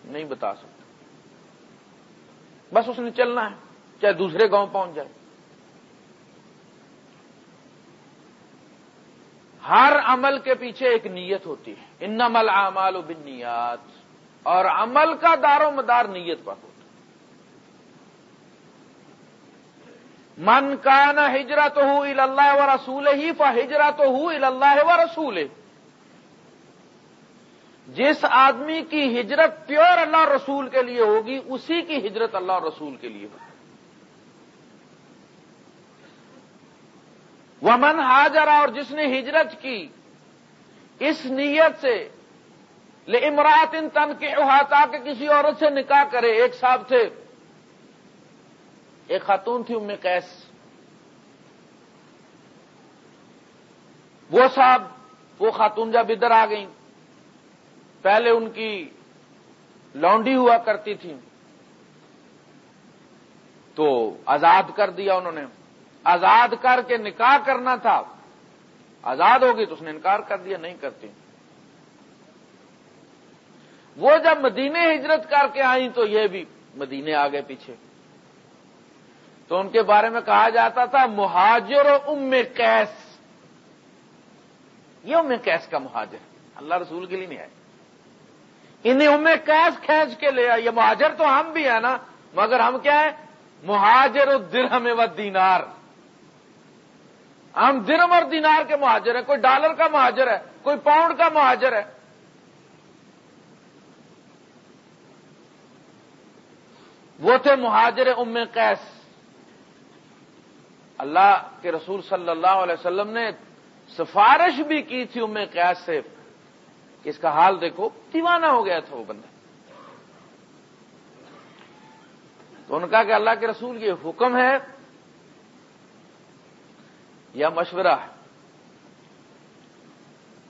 نہیں بتا سکتے بس اس نے چلنا ہے، چاہے دوسرے گاؤں پہنچ جائے۔ ہر عمل کے پیچھے ایک نیت ہوتی ہے۔ ان عمل اعمال و بنیاد۔ اور عمل کا دار و مدار نیت پر ہوتا من کا نہ ہجرت ہو اللہ و رسول ہی ف ہجرت ہو اللہ و رسول جس آدمی کی ہجرت پیور اللہ رسول کے لیے ہوگی، اسی کی ہجرت اللہ رسول کے لیے ہوگی۔ وہ من حاجرا اور جس نے ہجرت کی، اس نیت سے لے امرات ان تن کے احاطہ کے کسی عورت سے نکاح کرے۔ ایک صاحب تھے، ایک خاتون تھی، ام کیس وہ صاحب، وہ خاتون جب ادھر آ گئیں۔ پہلے ان کی لونڈی ہوا کرتی تھی تو آزاد کر دیا انہوں نے۔ آزاد کر کے نکاح کرنا تھا۔ آزاد ہوگی تو اس نے انکار کر دیا، نہیں کرتی۔ وہ جب مدینے ہجرت کر کے آئیں تو یہ بھی مدینے آ گئے پیچھے۔ تو ان کے بارے میں کہا جاتا تھا، مہاجر و ام کیس یہ ام کیس کا مہاجر۔ اللہ رسول کے لیے نہیں آئے۔ انہیں ام کیس کھینچ کے لے آئے یہ مہاجر تو ہم بھی ہیں نا، مگر ہم کیا ہے مہاجر و درہم و دینار۔ ہم درم اور دینار کے مہاجر ہیں۔ کوئی ڈالر کا مہاجر ہے، کوئی پاؤنڈ کا مہاجر ہے۔ وہ تھے مہاجر ام قیس۔ اللہ کے رسول صلی اللہ علیہ وسلم نے سفارش بھی کی تھی ام قیاس سے۔ اس کا حال دیکھو، دیوانہ ہو گیا تھا وہ بندہ۔ تو ان کا کہ اللہ کے رسول یہ حکم ہے، یا مشورہ۔ ہے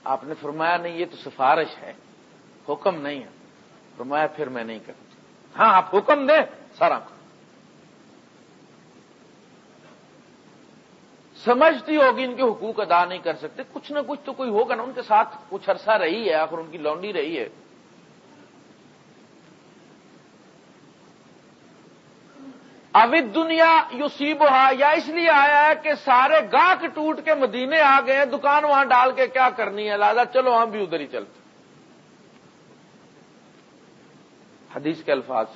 آپ نے فرمایا نہیں، یہ تو سفارش ہے، حکم نہیں ہے۔ فرمایا پھر میں نہیں کرتی ہاں آپ حکم دیں، سارا سمجھتی ہوگی، ان کے حقوق ادا نہیں کر سکتے۔ کچھ نہ کچھ تو کوئی ہوگا نا، ان کے ساتھ کچھ عرصہ رہی ہے، آخر ان کی لونڈی رہی ہے۔ اوت دنیا یوسیب یا اس لیے آیا ہے کہ سارے گاہک ٹوٹ کے مدینے آ گئے ہیں دکان وہاں ڈال کے کیا کرنی ہے؟ لہٰذا چلو، ہم بھی ادھر ہی چلتے۔ حدیث کے الفاظ۔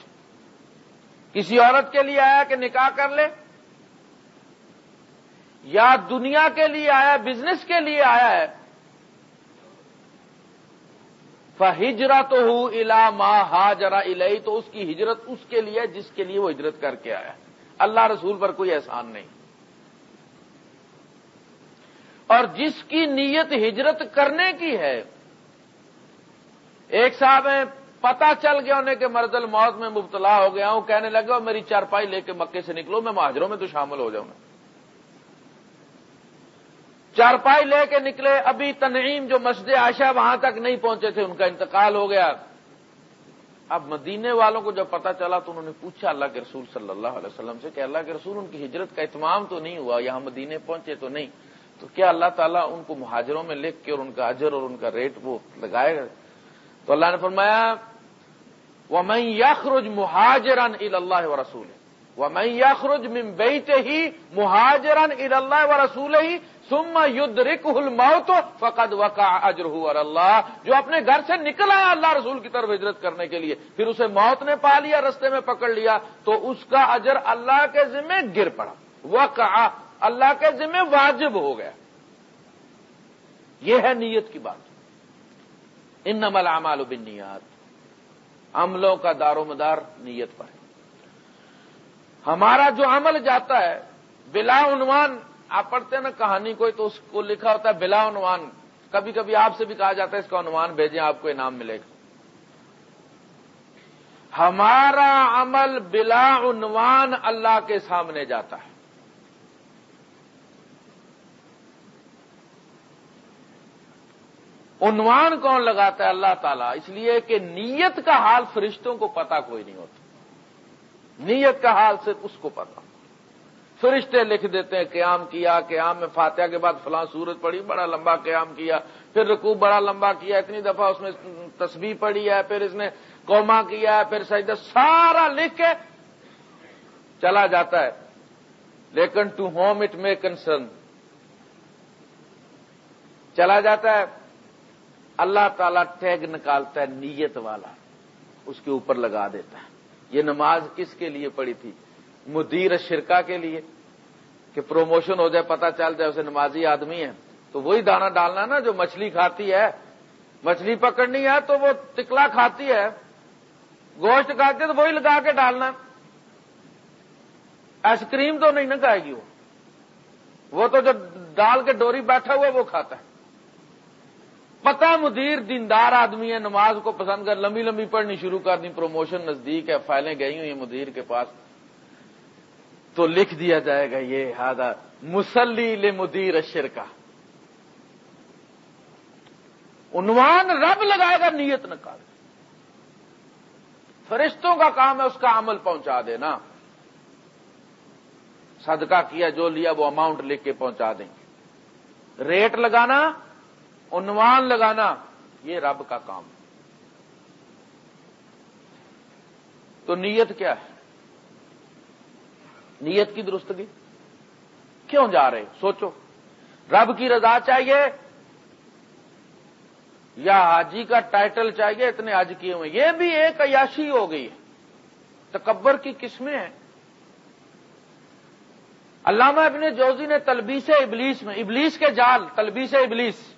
کسی عورت کے لیے آیا کہ نکاح کر لے؟ یا دنیا کے لیے آیا بزنس کے لیے آیا ہے۔ ہجرا تو ہو الا ماں ہا جرا الہی تو اس کی ہجرت اس کے لیے جس کے لیے وہ ہجرت کر کے آیا اللہ رسول پر کوئی احسان نہیں۔ اور جس کی نیت ہجرت کرنے کی ہے، ایک صاحب ہے پتا چل گیا انہیں کہ مرد الموت میں مبتلا ہو گیا ہوں، کہنے لگا میری چارپائی لے کے مکے سے نکلو، میں مہاجروں میں تو شامل ہو جاؤں گا۔ چارپائی لے کے نکلے، ابھی تنعیم جو مسجد عائشہ وہاں تک نہیں پہنچے تھے، ان کا انتقال ہو گیا۔ اب مدینے والوں کو جب پتا چلا تو انہوں نے پوچھا اللہ کے رسول صلی اللہ علیہ وسلم سے کہ اللہ کے رسول، ان کی ہجرت کا اتمام تو نہیں ہوا، یہاں مدینے پہنچے تو نہیں۔ تو کیا اللہ تعالیٰ ان کو مہاجروں میں لکھ کے اور ان کا اجر اور ان کا ریٹ وہ لگائے گا؟ تو اللہ نے فرمایا وہ میں یخرج مہاجران اللہ و رسول وہ میں یخرج ممبئی ہی مہاجران اللہ و رسول ہی سم ید رک موت فقد وقع اجر اور اللہ جو اپنے گھر سے نکل آیا اللہ رسول کی طرف ہجرت کرنے کے لیے، پھر اسے موت نے پا لیا، رستے میں پکڑ لیا، تو اس کا اجر اللہ کے ذمہ گر پڑا۔ وقع۔ اللہ کے ذمہ واجب ہو گیا۔ یہ ہے نیت کی بات۔ ان نمل اعمال بن عملوں کا دار و مدار نیت پر ہے۔ ہمارا جو عمل جاتا ہے، بلا عنوان آپ پڑھتے ہیں نا کہانی کوئی تو اس کو لکھا ہوتا ہے بلا عنوان۔ کبھی کبھی آپ سے بھی کہا جاتا ہے اس کا عنوان بھیجیں، آپ کو انعام ملے گا۔ ہمارا عمل بلا عنوان اللہ کے سامنے جاتا ہے۔ عنوان کون لگاتا ہے؟ اللہ تعالیٰ۔ اس لیے کہ نیت کا حال فرشتوں کو پتا کوئی نہیں ہوتا۔ نیت کا حال صرف اس کو پتا فرشتے لکھ دیتے ہیں، قیام کیا، قیام میں فاتحہ کے بعد فلاں سورت پڑی، بڑا لمبا قیام کیا، پھر رکوع بڑا لمبا کیا، اتنی دفعہ اس میں تصویر پڑی ہے، پھر اس نے کوما کیا ہے پھر سجدہ سارا لکھ کے چلا جاتا ہے۔ لیکن to whom it may concern چلا جاتا ہے۔ اللہ تعالی ٹیگ نکالتا ہے، نیت والا، اس کے اوپر لگا دیتا ہے۔ یہ نماز کس کے لیے پڑی تھی؟ مدیر شرکا کے لیے کہ پروموشن ہو جائے پتا چل جائے، اسے نمازی آدمی ہے تو وہی دانا ڈالنا نا جو مچھلی کھاتی ہے۔ مچھلی پکڑنی ہے تو وہ ٹکلا کھاتی ہے۔ گوشت کھاتی ہے تو وہی لگا کے ڈالنا۔ آئس کریم تو نہیں نہ کھائے گی وہ۔ وہ تو جو ڈال کے ڈوری بیٹھا ہوا وہ کھاتا ہے۔ پتا مدیر دیندار آدمی ہے، نماز کو پسند کر، لمبی لمبی پڑھنی شروع کر دی، پروموشن نزدیک ہے، فائلیں گئی ہوئی ہیں مدیر کے پاس۔ تو لکھ دیا جائے گا یہ ہادہ مسلی لے مدیر اشر کا عنوان رب لگائے گا، نیت نکال۔ فرشتوں کا کام ہے اس کا عمل پہنچا دینا۔ صدقہ کیا جو لیا وہ اماؤنٹ لکھ کے پہنچا دیں گے۔ ریٹ لگانا، عنوان لگانا، یہ رب کا کام۔ ہے تو نیت کیا ہے؟ نیت کی درستگی؟ کیوں جا رہے؟ سوچو۔ رب کی رضا چاہیے یا حاجی کا ٹائٹل چاہیے، اتنے حج کیے ہوئے۔ یہ بھی ایک عیاشی ہو گئی ہے۔ تکبر کی قسمیں ہیں۔ علامہ ابن جوزی نے تلبیس ابلیس میں، ابلیس کے جال، تلبیس ابلیس۔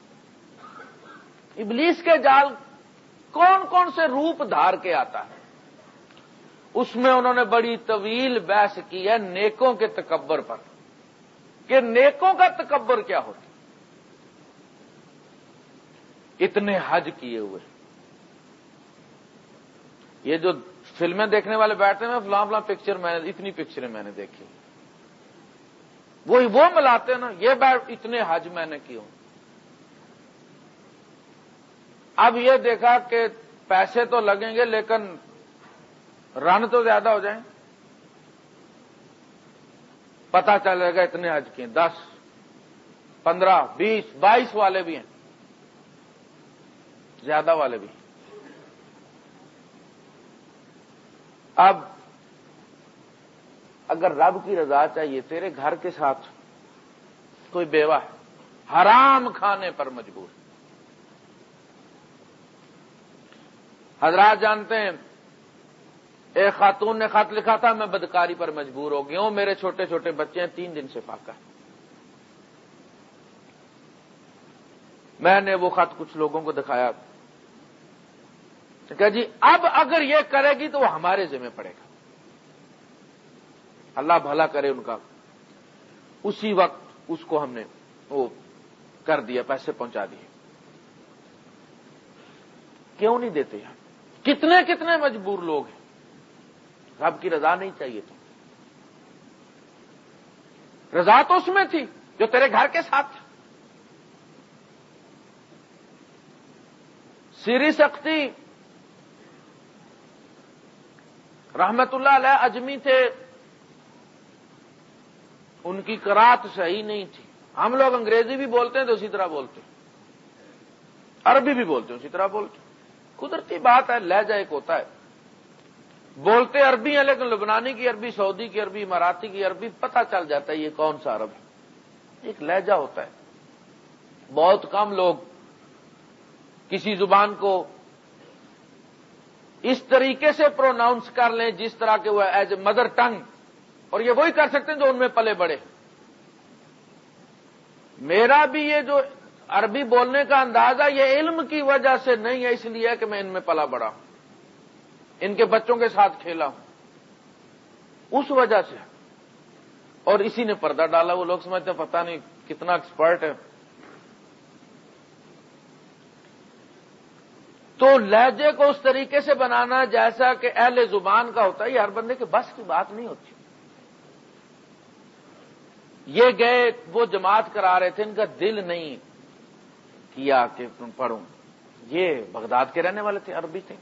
ابلیس کے جال کون کون سے روپ دھار کے آتا ہے؟ اس میں انہوں نے بڑی طویل بحث کی ہے نیکوں کے تکبر پر کہ نیکوں کا تکبر کیا ہوتا اتنے حج کیے ہوئے۔ یہ جو فلمیں دیکھنے والے بیٹھتے ہیں، فلاں فلاں پکچر میں نے، اتنی پکچریں میں نے دیکھی۔ وہی وہ ملاتے ہیں نا، یہ بیٹھ اتنے حج میں نے کیوں اب یہ دیکھا کہ پیسے تو لگیں گے، لیکن رن تو زیادہ ہو جائیں۔ پتا چلے گا اتنے حج کے دس، پندرہ، بیس، بائیس والے بھی ہیں۔ زیادہ والے بھی اب اگر رب کی رضا چاہیے، تیرے گھر کے ساتھ کوئی بیوہ ہے، حرام کھانے پر مجبور۔ حضرات جانتے ہیں ایک خاتون نے خط لکھا تھا، میں بدکاری پر مجبور ہو گیا ہوں۔ میرے چھوٹے چھوٹے بچے ہیں، تین دن سے فاقہ میں نے وہ خط کچھ لوگوں کو دکھایا۔ کہ جی اب اگر یہ کرے گی تو وہ ہمارے ذمہ پڑے گا۔ اللہ بھلا کرے ان کا۔ اسی وقت اس کو ہم نے وہ کر دیا، پیسے پہنچا دیے۔ کیوں نہیں دیتے ہیں کتنے کتنے مجبور لوگ ہیں؟ رب کی رضا نہیں چاہیے تو رضا تو اس میں تھی جو تیرے گھر کے ساتھ تھا۔ سیری سختی، رحمت اللہ علیہ اجمی تھے۔ ان کی کرات صحیح نہیں تھی۔ ہم لوگ انگریزی بھی بولتے ہیں تو اسی طرح بولتے ہیں۔ عربی بھی بولتے ہیں اسی طرح بولتے ہیں۔ قدرتی بات ہے، لہجہ ایک ہوتا ہے۔ بولتے عربی ہیں لیکن لبنانی کی عربی، سعودی کی عربی مراٹھی کی عربی، پتہ چل جاتا ہے یہ کون سا عرب ہے۔ ایک لہجہ ہوتا ہے۔ بہت کم لوگ کسی زبان کو اس طریقے سے پروناؤنس کر لیں جس طرح کے وہ ایز اے مدر ٹنگ، اور یہ وہی کر سکتے ہیں جو ان میں پلے بڑے۔ میرا بھی یہ جو عربی بولنے کا اندازہ، یہ علم کی وجہ سے نہیں ہے، اس لیے کہ میں ان میں پلا بڑا ہوں۔ ان کے بچوں کے ساتھ کھیلا ہوں۔ اس وجہ سے۔ اور اسی نے پردہ ڈالا، وہ لوگ سمجھتے ہیں پتہ نہیں کتنا ایکسپرٹ ہے تو لہجے کو اس طریقے سے بنانا جیسا کہ اہل زبان کا ہوتا ہے، یہ ہر بندے کے بس کی بات نہیں ہوتی۔ یہ گئے، وہ جماعت کرا رہے تھے، ان کا دل نہیں کیا کہ پڑھوں یہ بغداد کے رہنے والے تھے، عربی تھے۔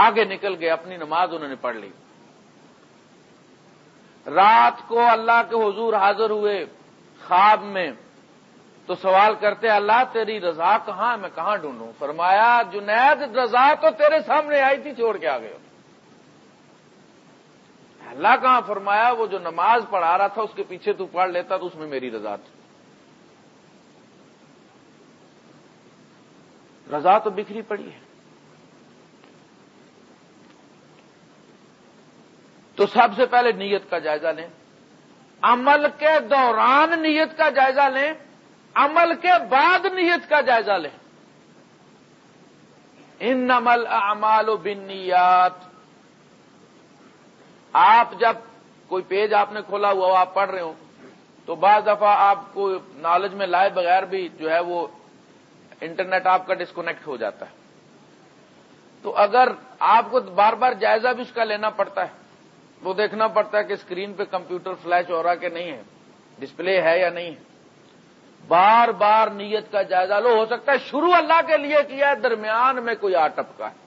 آگے نکل گئے، اپنی نماز انہوں نے پڑھ لی۔ رات کو اللہ کے حضور حاضر ہوئے خواب میں تو سوال کرتے، اللہ تیری رضا کہاں میں کہاں ڈھونڈوں؟ فرمایا، جنید رضا تو تیرے سامنے آئی تھی، چھوڑ کے آ گئے اللہ کہاں؟ فرمایا، وہ جو نماز پڑھا رہا تھا، اس کے پیچھے تو پڑھ لیتا تو اس میں میری رضا تھی۔ رضا تو بکھری پڑی ہے۔ تو سب سے پہلے نیت کا جائزہ لیں۔ عمل کے دوران نیت کا جائزہ لیں۔ عمل کے بعد نیت کا جائزہ لیں۔ ان عمل اعمال و بنیات آپ جب کوئی پیج آپ نے کھولا ہوا آپ پڑھ رہے ہو تو بعض دفعہ آپ کو نالج میں لائے بغیر بھی جو ہے وہ انٹرنیٹ آپ کا ڈسکنیکٹ ہو جاتا ہے۔ تو اگر آپ کو بار بار جائزہ بھی اس کا لینا پڑتا ہے وہ دیکھنا پڑتا ہے کہ اسکرین پہ کمپیوٹر فلیش ہو رہا کہ نہیں ہے، ڈسپلے ہے یا نہیں ہے۔ بار بار نیت کا جائزہ لو، ہو سکتا ہے شروع اللہ کے لیے کیا ہے، درمیان میں کوئی آٹپ کا ہے۔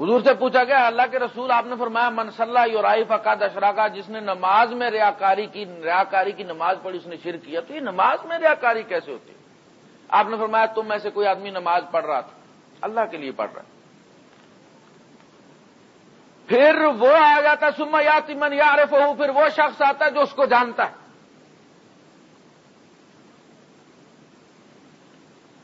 حضور سے پوچھا گیا، اللہ کے رسول، آپ نے فرمایا منسلح یورائی فقا دشرا کا جس نے نماز میں ریاکاری کی ریاکاری کی نماز پڑھی، اس نے شرک کیا، تو یہ نماز میں ریاکاری کیسے ہوتی؟ آپ نے فرمایا، تم میں سے کوئی آدمی نماز پڑھ رہا تھا، اللہ کے لیے پڑھ رہا پھر وہ آ جاتا سما یا تمن یا عارف پھر وہ شخص آتا ہے جو اس کو جانتا ہے۔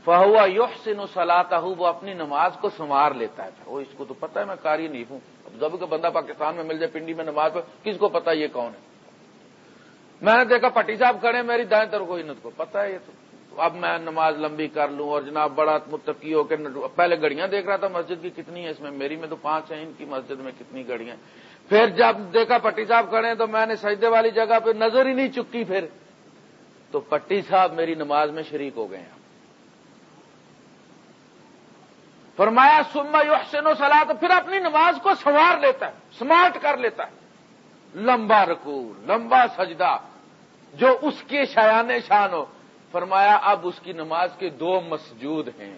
فہوا یوح سن سلاتا ہوں وہ اپنی نماز کو سنوار لیتا ہے۔ وہ اس کو تو پتا ہے، میں کاری نہیں ہوں۔ اب جبکہ بندہ پاکستان میں مل جائے، پنڈی میں نماز پہ کس کو پتا یہ کون ہے؟ میں نے دیکھا پٹی صاحب کھڑے میری دائیں طرف کو انت کو پتا ہے یہ تو۔ اب میں نماز لمبی کر لوں اور جناب بڑا متقی ہو کے پہلے گڑیاں دیکھ رہا تھا مسجد کی کتنی ہے اس میں، میری میں تو پانچ ہیں، ان کی مسجد میں کتنی گڑیاں پھر جب دیکھا پٹی صاحب کھڑے تو میں نے سجدے والی جگہ پہ نظر ہی نہیں چکی پھر۔ تو پٹی صاحب میری نماز میں شریک ہو گئے ہیں۔ فرمایا سما یحسن و سلا تو پھر اپنی نماز کو سنوار لیتا ہے سمارٹ کر لیتا ہے۔ لمبا رکو لمبا سجدہ، جو اس کے شایان شان ہو۔ فرمایا، اب اس کی نماز کے دو مسجود ہیں۔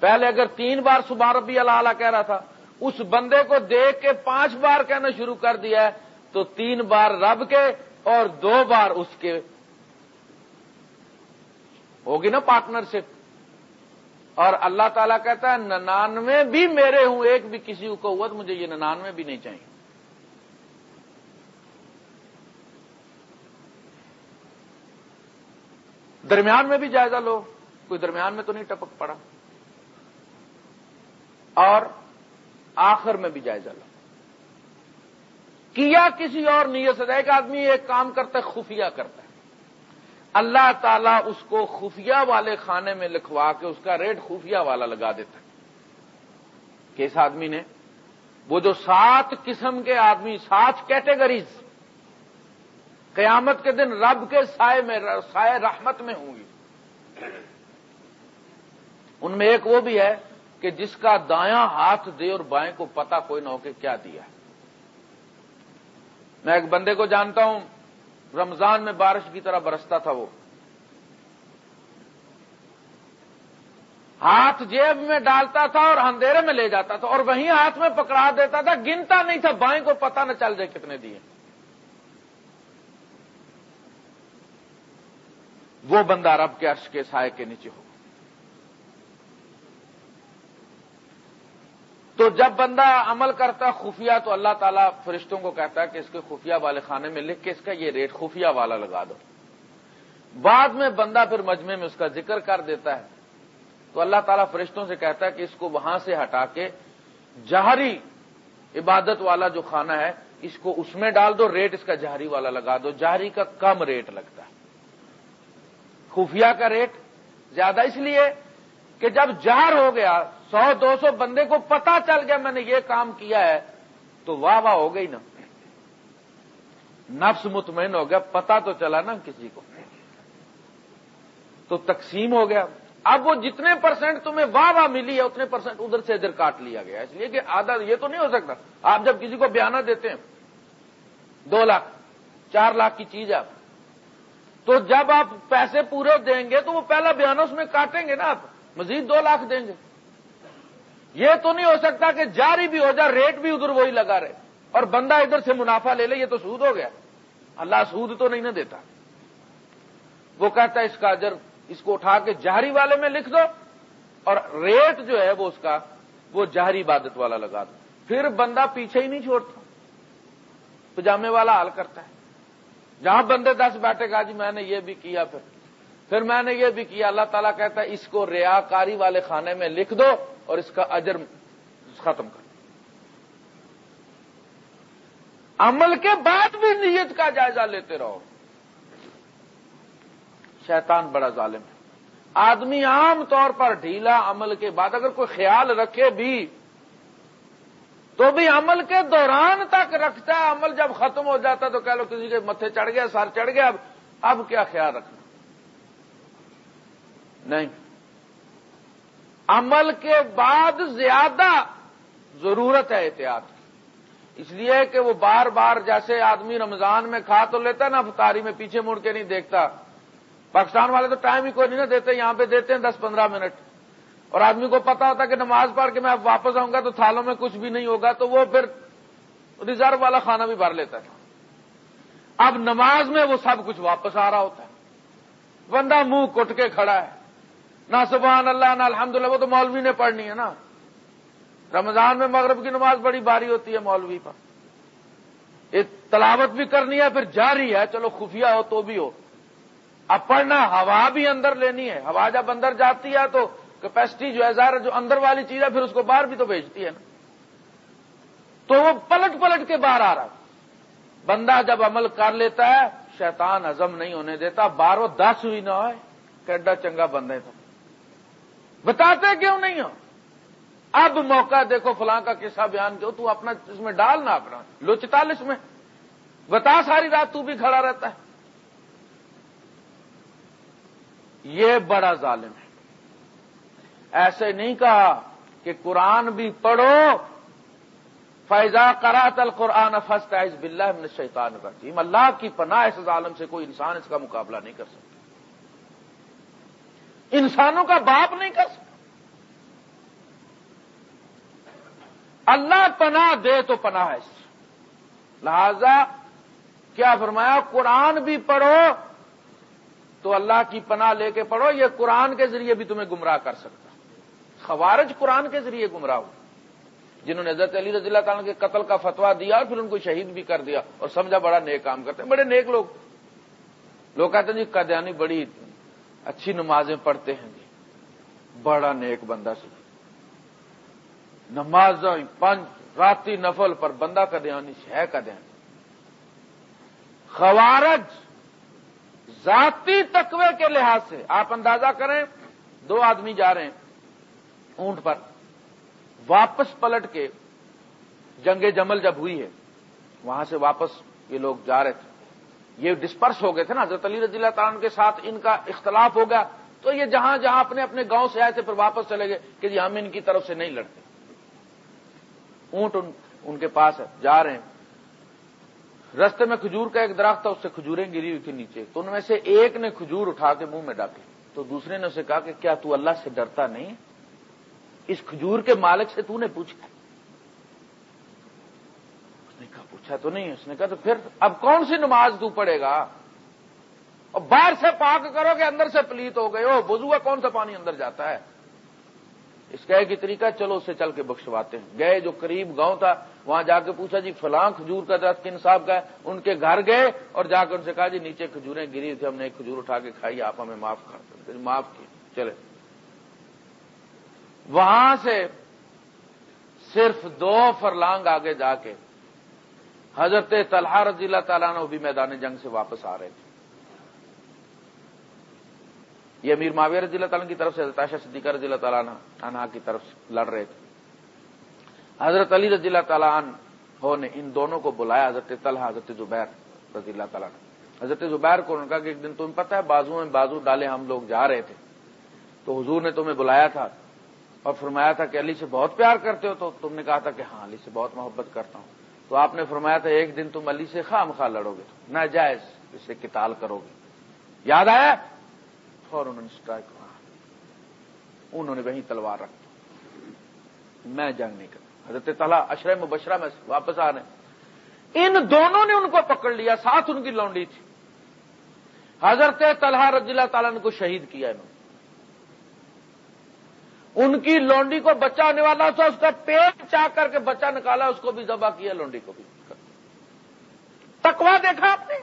پہلے اگر تین بار صبح ربی اللہ کہہ رہا تھا، اس بندے کو دیکھ کے پانچ بار کہنا شروع کر دیا ہے، تو تین بار رب کے اور دو بار اس کے۔ ہوگی نا پارٹنرشپ؟ اور اللہ تعالیٰ کہتا ہے، ننانوے بھی میرے ہوں، ایک بھی کسی کو قوت، مجھے یہ ننانوے بھی نہیں چاہیے۔ درمیان میں بھی جائزہ لو، کوئی درمیان میں تو نہیں ٹپک پڑا۔ اور آخر میں بھی جائزہ لو۔ کیا کسی اور نیت سے؟ ایک آدمی ایک کام کرتا ہے، خفیہ کرتا ہے۔ اللہ تعالیٰ اس کو خفیہ والے کھانے میں لکھوا کے اس کا ریٹ خفیہ والا لگا دیتا ہے۔ کہ اس آدمی نے؟ وہ جو سات قسم کے آدمی، سات کیٹیگریز قیامت کے دن رب کے سائے میں، سائے رحمت میں ہوں گی۔ ان میں ایک وہ بھی ہے کہ جس کا دایاں ہاتھ دے اور بائیں کو پتا کوئی نہ ہو کہ کیا دیا میں ایک بندے کو جانتا ہوں، رمضان میں بارش کی طرح برستا تھا وہ۔ ہاتھ جیب میں ڈالتا تھا اور اندھیرے میں لے جاتا تھا اور وہیں ہاتھ میں پکڑا دیتا تھا، گنتا نہیں تھا، بائیں کو پتہ نہ چل جائے کتنے دیے۔ وہ بندہ رب کے عرش کے سائے کے نیچے ہو تو جب بندہ عمل کرتا خفیہ، تو اللہ تعالیٰ فرشتوں کو کہتا ہے کہ اس کے خفیہ والے خانے میں لکھ کے اس کا یہ ریٹ خفیہ والا لگا دو۔ بعد میں بندہ پھر مجمے میں اس کا ذکر کر دیتا ہے۔ تو اللہ تعالیٰ فرشتوں سے کہتا ہے کہ اس کو وہاں سے ہٹا کے جہری عبادت والا جو کھانا ہے، اس کو اس میں ڈال دو، ریٹ اس کا جہری والا لگا دو۔ جہری کا کم ریٹ لگتا ہے۔ خفیہ کا ریٹ زیادہ اس لیے کہ جب جہر ہو گیا، سو، دو سو بندے کو پتا چل گیا میں نے یہ کام کیا ہے، تو واہ واہ ہو گئی نا۔ نفس مطمئن ہو گیا پتا تو چلا نا کسی کو۔ تو تقسیم ہو گیا۔ اب وہ جتنے پرسنٹ تمہیں واہ واہ ملی ہے، اتنے پرسنٹ ادھر سے ادھر کاٹ لیا گیا۔ اس لیے کہ آدھا یہ تو نہیں ہو سکتا۔ آپ جب کسی کو بیانہ دیتے ہیں، دو لاکھ، چار لاکھ کی چیز آپ تو جب آپ پیسے پورے دیں گے تو وہ پہلا بیانہ اس میں کاٹیں گے نا آپ؟ مزید دو لاکھ دیں گے۔ یہ تو نہیں ہو سکتا کہ جاری بھی ہو جائے، ریٹ بھی ادھر وہی لگا رہے۔ اور بندہ ادھر سے منافع لے لے، یہ تو سود ہو گیا۔ اللہ سود تو نہیں نہ دیتا۔ وہ کہتا ہے، اس کا اجر، اس کو اٹھا کے جہری والے میں لکھ دو۔ اور ریٹ جو ہے وہ اس کا، وہ جہری عبادت والا لگا دو۔ پھر بندہ پیچھے ہی نہیں چھوڑتا۔ پجامے والا حال کرتا ہے۔ جہاں بندے دس بیٹھے گا جی میں نے یہ بھی کیا پھر۔ پھر میں نے یہ بھی کیا۔ اللہ تعالیٰ کہتا ہے، اس کو ریا کاری والے خانے میں لکھ دو اور اس کا اجر ختم کر۔ عمل کے بعد بھی نیت کا جائزہ لیتے رہو۔ شیطان بڑا ظالم ہے۔ آدمی عام طور پر ڈھیلا عمل کے بعد اگر کوئی خیال رکھے بھی تو بھی عمل کے دوران تک رکھتا ہے۔ عمل جب ختم ہو جاتا ہے تو کہہ لو کسی کے متھے چڑھ گیا، سر چڑھ گیا، اب اب کیا خیال رکھنا؟ نہیں۔ عمل کے بعد زیادہ ضرورت ہے احتیاط کی۔ اس لیے کہ وہ بار بار جیسے آدمی رمضان میں کھا تو لیتا نا، افطاری میں پیچھے مڑ کے نہیں دیکھتا۔ پاکستان والے تو ٹائم ہی کوئی نہیں نا دیتے، یہاں پہ دیتے ہیں دس پندرہ منٹ۔ اور آدمی کو پتا ہوتا کہ نماز پڑھ کے میں اب واپس آؤں گا تو تھالوں میں کچھ بھی نہیں ہوگا، تو وہ پھر ریزرو والا کھانا بھی بھر لیتا تھا اب نماز میں وہ سب کچھ واپس آ رہا ہوتا ہے۔ بندہ منہ کٹ کے کھڑا ہے۔ نہ سبحان اللہ، نہ الحمد وہ تو مولوی نے پڑھنی ہے نا۔ رمضان میں مغرب کی نماز بڑی باری ہوتی ہے مولوی پر۔ یہ تلاوت بھی کرنی ہے، پھر جاری ہے۔ چلو خفیہ ہو تو بھی ہو۔ اب پڑھنا ہوا بھی اندر لینی ہے۔ ہوا جب اندر جاتی ہے تو کیپیسٹی جو ہے، ظاہر جو اندر والی چیز ہے، پھر اس کو باہر بھی تو بھیجتی ہے نا۔ تو وہ پلٹ پلٹ کے باہر آ رہا بندہ جب عمل کر لیتا ہے، شیطان ہزم نہیں ہونے دیتا بارہ دس ہوئی نہ ہوئے۔ کیڈا چنگا بندے تو۔ بتاتے کیوں نہیں ہو؟ اب موقع دیکھو، فلاں کا قصہ بیان کیوں؟ تو اپنا اس میں ڈال نہ اپنا۔ لو چالیس میں۔ بتا ساری رات تو بھی کھڑا رہتا ہے۔ یہ بڑا ظالم ہے۔ ایسے نہیں کہا کہ قرآن بھی پڑھو فیضا کرا تل قرآن فسٹ ایز بلّہ من شیطان الرجیم اللہ کی پناہ اس ظالم سے، کوئی انسان اس کا مقابلہ نہیں کر سکتا۔ انسانوں کا باپ نہیں کر سکتا۔ اللہ پناہ دے تو پناہ ہے لہذا کیا فرمایا؟ قرآن بھی پڑھو تو اللہ کی پناہ لے کے پڑھو، یہ قرآن کے ذریعے بھی تمہیں گمراہ کر سکتا خوارج قرآن کے ذریعے گمراہ ہو جنہوں نے حضرت علی رضی اللہ تعالیٰ کے قتل کا فتوا دیا اور پھر ان کو شہید بھی کر دیا اور سمجھا بڑا نیک کام کرتے ہیں۔ بڑے نیک لوگ۔ لوگ کہتے ہیں جی قدیانی بڑی اچھی نمازیں پڑھتے ہیں جی۔ بڑا نیک بندہ سی۔ نماز پنچ راتی نفل پر بندہ قدیانی ہے قدیانی خوارج ذاتی تقوی کے لحاظ سے آپ اندازہ کریں، دو آدمی جا رہے ہیں۔ اونٹ پر واپس پلٹ کے جنگ جمل جب ہوئی ہے، وہاں سے واپس یہ لوگ جا رہے تھے۔ یہ ڈسپرس ہو گئے تھے نا، حضرت علی رضی اللہ تعالیٰ کے ساتھ ان کا اختلاف ہو گیا۔ تو یہ جہاں جہاں اپنے اپنے گاؤں سے آئے تھے، پھر واپس چلے گئے کہ جی ہم ان کی طرف سے نہیں لڑتے۔ اونٹ ان ان کے پاس ہے جا رہے ہیں۔ رستے میں کھجور کا ایک درخت تھا، اس سے کھجوریں گری ہوئی تھی نیچے۔ تو ان میں سے ایک نے کھجور اٹھا کے منہ میں ڈالی تو دوسرے نے اسے کہا کہ کیا تو اللہ سے ڈرتا نہیں؟ اس کھجور کے مالک سے تو نے پوچھا اس نے کہا، پوچھا تو نہیں، اس نے کہا تو پھر اب کون سی نماز تو پڑے گا؟ اور باہر سے پاک کرو کہ اندر سے پلیت ہو گئے ہو بزو کون سا پانی اندر جاتا ہے؟ اس کا ایک طریقہ چلو اسے چل کے بخشواتے ہیں۔ گئے جو قریب گاؤں تھا، وہاں جا کے پوچھا جی فلاں کھجور کا درخت کن صاحب کا ہے؟ ان کے گھر گئے اور جا کے ان سے کہا جی نیچے کھجوریں گری تھی ہم نے ایک کھجور اٹھا کے کھائی، آپ ہمیں معاف کر معاف کی چلے۔ وہاں سے صرف دو فرلانگ آگے جا کے حضرت طلحہ رضی اللہ تعالیٰ نے بھی میدان جنگ سے واپس آ رہے تھے۔ یہ امیر معاویہ رضی اللہ تعالیٰ کی طرف سے، حضرت صدیقہ رضی اللہ تعالیٰ عنہ کی طرف سے لڑ رہے تھے۔ حضرت علی رضی اللہ تعالیٰ عنہ نے ان دونوں کو بلایا، حضرت طلحہ، حضرت زبیر رضی اللہ تعالیٰ نے حضرت زبیر کو کہا کہ ایک دن تمہیں پتا ہے، بازو میں بازو ڈالے ہم لوگ جا رہے تھے۔ تو حضور نے تمہیں بلایا تھا۔ اور فرمایا تھا کہ علی سے بہت پیار کرتے ہو تو تم نے کہا تھا کہ ہاں علی سے بہت محبت کرتا ہوں۔ تو آپ نے فرمایا تھا ایک دن تم علی سے خام خواہ لڑو گے ناجائز اسے کتال کرو گے۔ یاد آیا؟ اور انہوں نے اسٹرائک انہوں نے وہیں تلوار رکھ میں جنگ نہیں کرتا۔ حضرت تعالیٰ اشرے مبشرہ میں واپس آ رہے ان دونوں نے ان کو پکڑ لیا، ساتھ ان کی لونڈی تھی۔ حضرت طلحہ رضی اللہ تعالیٰ نے کو شہید کیا انہوں نے۔ ان کی لونڈی کو بچہ آنے والا تھا، اس کا پیٹ چاک کر کے بچہ نکالا، اس کو بھی ذبح کیا لونڈی کو بھی۔ تکوا دیکھا آپ نے؟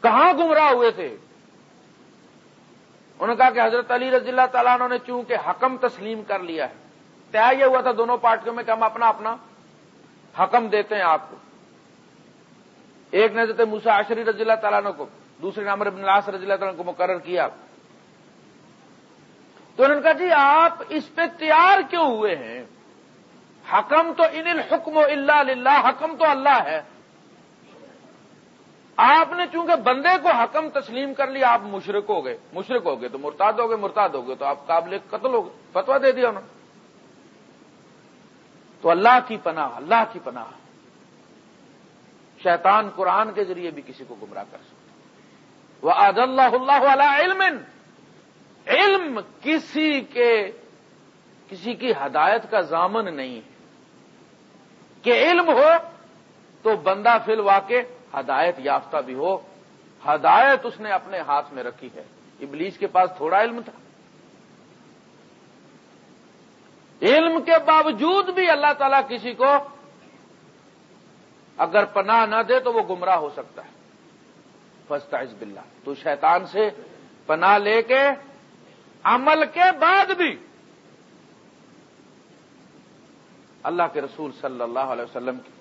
کہاں گمراہ ہوئے تھے؟ انہوں نے کہا کہ حضرت علی رضی اللہ تعالیٰ نے چونکہ حکم تسلیم کر لیا ہے، طے یہ ہوا تھا دونوں پارٹیوں میں کہ ہم اپنا اپنا حکم دیتے ہیں آپ کو۔ ایک نے حضرت موسا عشری رضی اللہ تعالیٰ کو، دوسرے نامر ابن اللہ رضی اللہ تعالیٰ کو مقرر کیا۔ تو انہوں نے کہا جی آپ اس پہ تیار کیوں ہوئے ہیں؟ حکم تو ان الحکم اللہ للہ، حکم تو اللہ ہے۔ آپ نے چونکہ بندے کو حکم تسلیم کر لیا، آپ مشرق ہو گئے مشرق ہو گئے تو مرتاد ہو گئے، مرتاد ہو گئے تو آپ قابل قتل ہو گئے فتوا دے دیا انہوں نے۔ تو اللہ کی پناہ، اللہ کی پناہ۔ شیطان قرآن کے ذریعے بھی کسی کو گمراہ کر سکتا۔ وہ آد اللہ اللہ علیہ علم۔ علم کسی کے کسی کی ہدایت کا ضامن نہیں ہے۔ کہ علم ہو تو بندہ فی الواقع ہدایت یافتہ بھی ہو۔ ہدایت اس نے اپنے ہاتھ میں رکھی ہے۔ ابلیس کے پاس تھوڑا علم تھا۔ علم کے باوجود بھی اللہ تعالیٰ کسی کو اگر پناہ نہ دے تو وہ گمراہ ہو سکتا ہے۔ فستا عزب اللہ تو شیطان سے پناہ لے کے عمل کے بعد بھی اللہ کے رسول صلی اللہ علیہ وسلم کی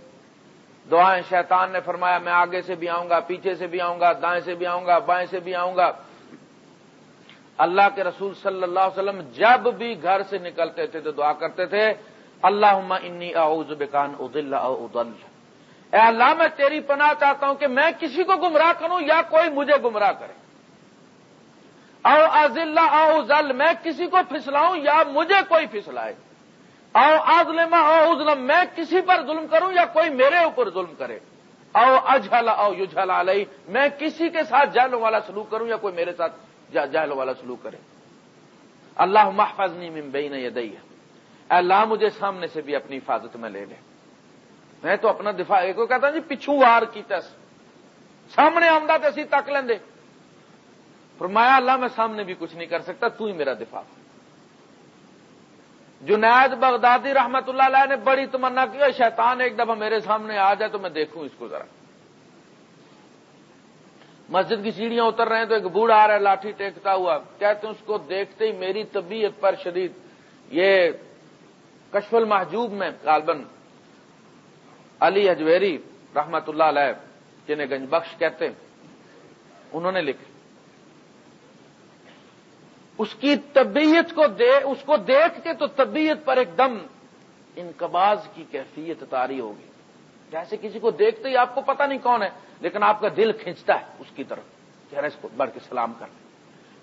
دعائیں شیطان نے فرمایا، میں آگے سے بھی آؤں گا، پیچھے سے بھی آؤں گا، دائیں سے بھی آؤں گا، بائیں سے بھی آؤں گا۔ اللہ کے رسول صلی اللہ علیہ وسلم جب بھی گھر سے نکلتے تھے تو دعا کرتے تھے اللہ انی اعوذ بکان ادل ادل اے اللہ، میں تیری پناہ چاہتا ہوں کہ میں کسی کو گمراہ کروں یا کوئی مجھے گمراہ کرے۔ او ازل او ذل، میں کسی کو پھسلاؤں یا مجھے کوئی پھسلائے۔ او ازلم او ظلم میں کسی پر ظلم کروں یا کوئی میرے اوپر ظلم کرے۔ او اجھل او یجھل علی، میں کسی کے ساتھ جہلوں والا سلوک کروں یا کوئی میرے ساتھ جہلوں والا سلوک کرے۔ اللہ محفظنی من بین یدی اے اللہ، مجھے سامنے سے بھی اپنی حفاظت میں لے لے۔ میں تو اپنا دفاع کو کہتا جی پچھو وار کی تس۔ سامنے آمدہ تسی تک لیں دے۔ فرمایا، اللہ میں سامنے بھی کچھ نہیں کر سکتا، تو ہی میرا دفاع۔ جنید بغدادی رحمت اللہ علیہ نے بڑی تمنا کی شیطان، ایک دفعہ میرے سامنے آ جائے تو میں دیکھوں اس کو ذرا۔ مسجد کی سیڑھیاں اتر رہے ہیں تو ایک بوڑھا آ رہا ہے، لاٹھی ٹیکتا ہوا۔ کہتے ہیں اس کو، دیکھتے ہی میری طبیعت پر شدید۔ یہ کشف المحجوب میں غالباً علی اجویری رحمت اللہ علیہ، جنہیں گنج بخش کہتے ہیں، انہوں نے لکھا۔ اس کی طبیعت کو دے اس کو دیکھ کے تو طبیعت پر ایک دم انقباز کی کیفیت تاری ہوگی۔ جیسے کسی کو دیکھتے ہی آپ کو پتہ نہیں کون ہے، لیکن آپ کا دل کھینچتا ہے اس کی طرف۔ چہرے اس کو بڑھ کے سلام کر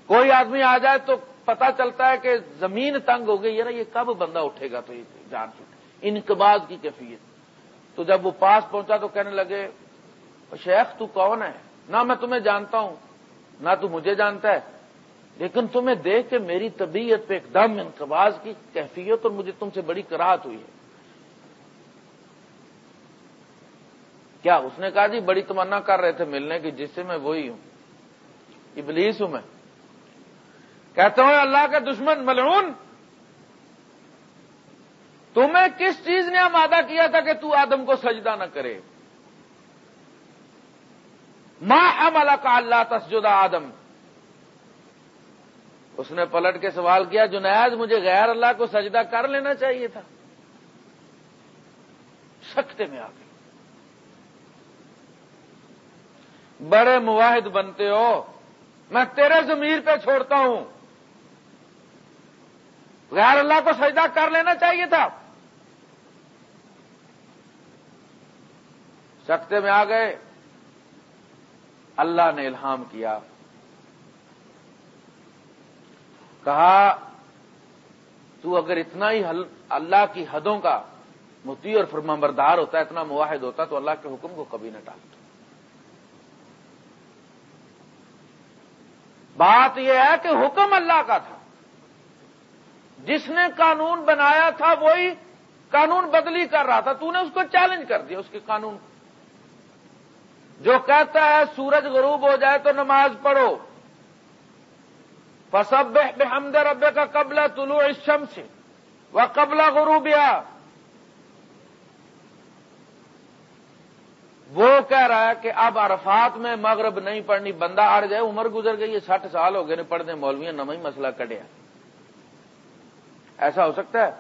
کوئی آدمی آ جائے تو پتا چلتا ہے کہ زمین تنگ ہو گئی نا یہ کب بندہ اٹھے گا تو یہ جان چھوٹے انقباز کی کیفیت۔ تو جب وہ پاس پہنچا تو کہنے لگے، شیخ تو کون ہے؟ نہ میں تمہیں جانتا ہوں، نہ تو مجھے جانتا ہے۔ لیکن تمہیں دیکھ کے میری طبیعت پہ ایک دم انقباز کی کیفیت اور مجھے تم سے بڑی کراہت ہوئی ہے۔ کیا اس نے کہا جی بڑی تمنا کر رہے تھے ملنے کی جس سے میں وہی ہوں۔ ابلیس ہوں میں۔ کہتا ہوں اللہ کا دشمن ملعون، تمہیں کس چیز نے آمادہ کیا تھا کہ تو آدم کو سجدہ نہ کرے؟ ماں عملہ کا اللہ تسجدہ آدم۔ اس نے پلٹ کے سوال کیا، جنید، مجھے غیر اللہ کو سجدہ کر لینا چاہیے تھا۔ سکتے میں آ گئی۔ بڑے مواحد بنتے ہو۔ میں تیرے ضمیر پہ چھوڑتا ہوں۔ غیر اللہ کو سجدہ کر لینا چاہیے تھا۔ سکتے میں آ گئے۔ اللہ نے الہام کیا۔ کہا، تو اگر اتنا ہی اللہ کی حدوں کا متی اور فرما بردار ہوتا ہے، اتنا مواحد ہوتا تو اللہ کے حکم کو کبھی نہ ٹالتا۔ بات یہ ہے کہ حکم اللہ کا تھا۔ جس نے قانون بنایا تھا، وہی قانون بدلی کر رہا تھا۔ تو نے اس کو چیلنج کر دیا، اس کے قانون کو۔ جو کہتا ہے، سورج غروب ہو جائے تو نماز پڑھو۔ فسب بحمد رب کا قبلہ طلوع الشمس و قبلہ غروبیا وہ کہہ رہا ہے کہ اب عرفات میں مغرب نہیں پڑھنی، بندہ اڑ جائے، عمر گزر گئی، یہ سٹھ سال ہو گئے نے پڑھنے، مولویاں نہ مسئلہ کٹیا ایسا ہو سکتا ہے؟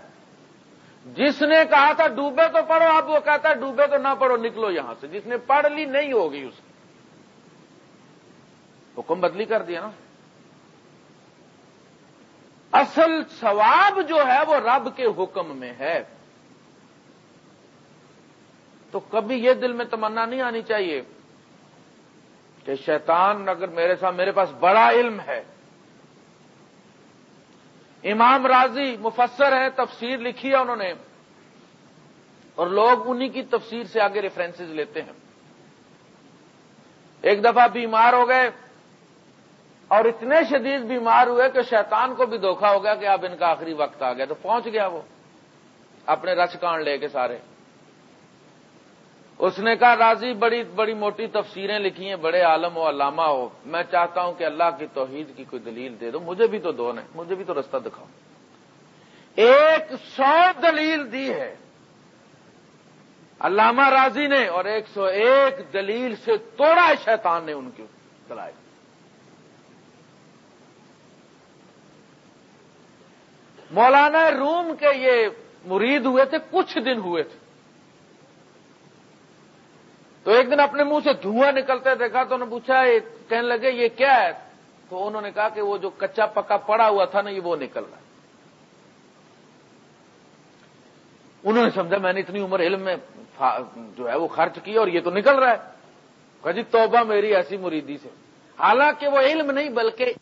جس نے کہا تھا ڈوبے تو پڑھو، اب وہ کہتا ہے ڈوبے تو نہ پڑھو، نکلو یہاں سے۔ جس نے پڑھ لی نہیں ہوگی اس کی۔ حکم بدلی کر دیا نا۔ اصل ثواب جو ہے وہ رب کے حکم میں ہے۔ تو کبھی یہ دل میں تمنا نہیں آنی چاہیے کہ شیطان اگر میرے ساتھ میرے پاس بڑا علم ہے۔ امام راضی مفسر ہے تفسیر لکھی ہے انہوں نے۔ اور لوگ انہی کی تفسیر سے آگے ریفرنسز لیتے ہیں۔ ایک دفعہ بیمار ہو گئے اور اتنے شدید بیمار ہوئے کہ شیطان کو بھی دھوکھا ہو گیا کہ اب ان کا آخری وقت آ گیا۔ تو پہنچ گیا وہ، اپنے رچ کان لے کے سارے۔ اس نے کہا، راضی، بڑی بڑی موٹی تفسیریں لکھی ہیں، بڑے عالم ہو علامہ ہو۔ میں چاہتا ہوں کہ اللہ کی توحید کی کوئی دلیل دے دو۔ مجھے بھی تو دو نے، مجھے بھی تو رستہ دکھاؤ۔ ایک سو دلیل دی ہے۔ علامہ راضی نے اور ایک سو ایک دلیل سے توڑا شیطان نے ان کی چلائے مولانا روم کے یہ مرید ہوئے تھے، کچھ دن ہوئے تھے۔ تو ایک دن اپنے منہ سے دھواں نکلتے دیکھا تو انہوں نے پوچھا کہنے لگے، یہ کیا ہے؟ تو انہوں نے کہا کہ وہ جو کچا پکا پڑا ہوا تھا نا، یہ وہ نکل رہا ہے۔ انہوں نے سمجھا، میں نے اتنی عمر علم میں جو ہے وہ خرچ کی اور یہ تو نکل رہا ہے۔ کہ جی توبہ میری ایسی مریدی سے۔ حالانکہ وہ علم نہیں، بلکہ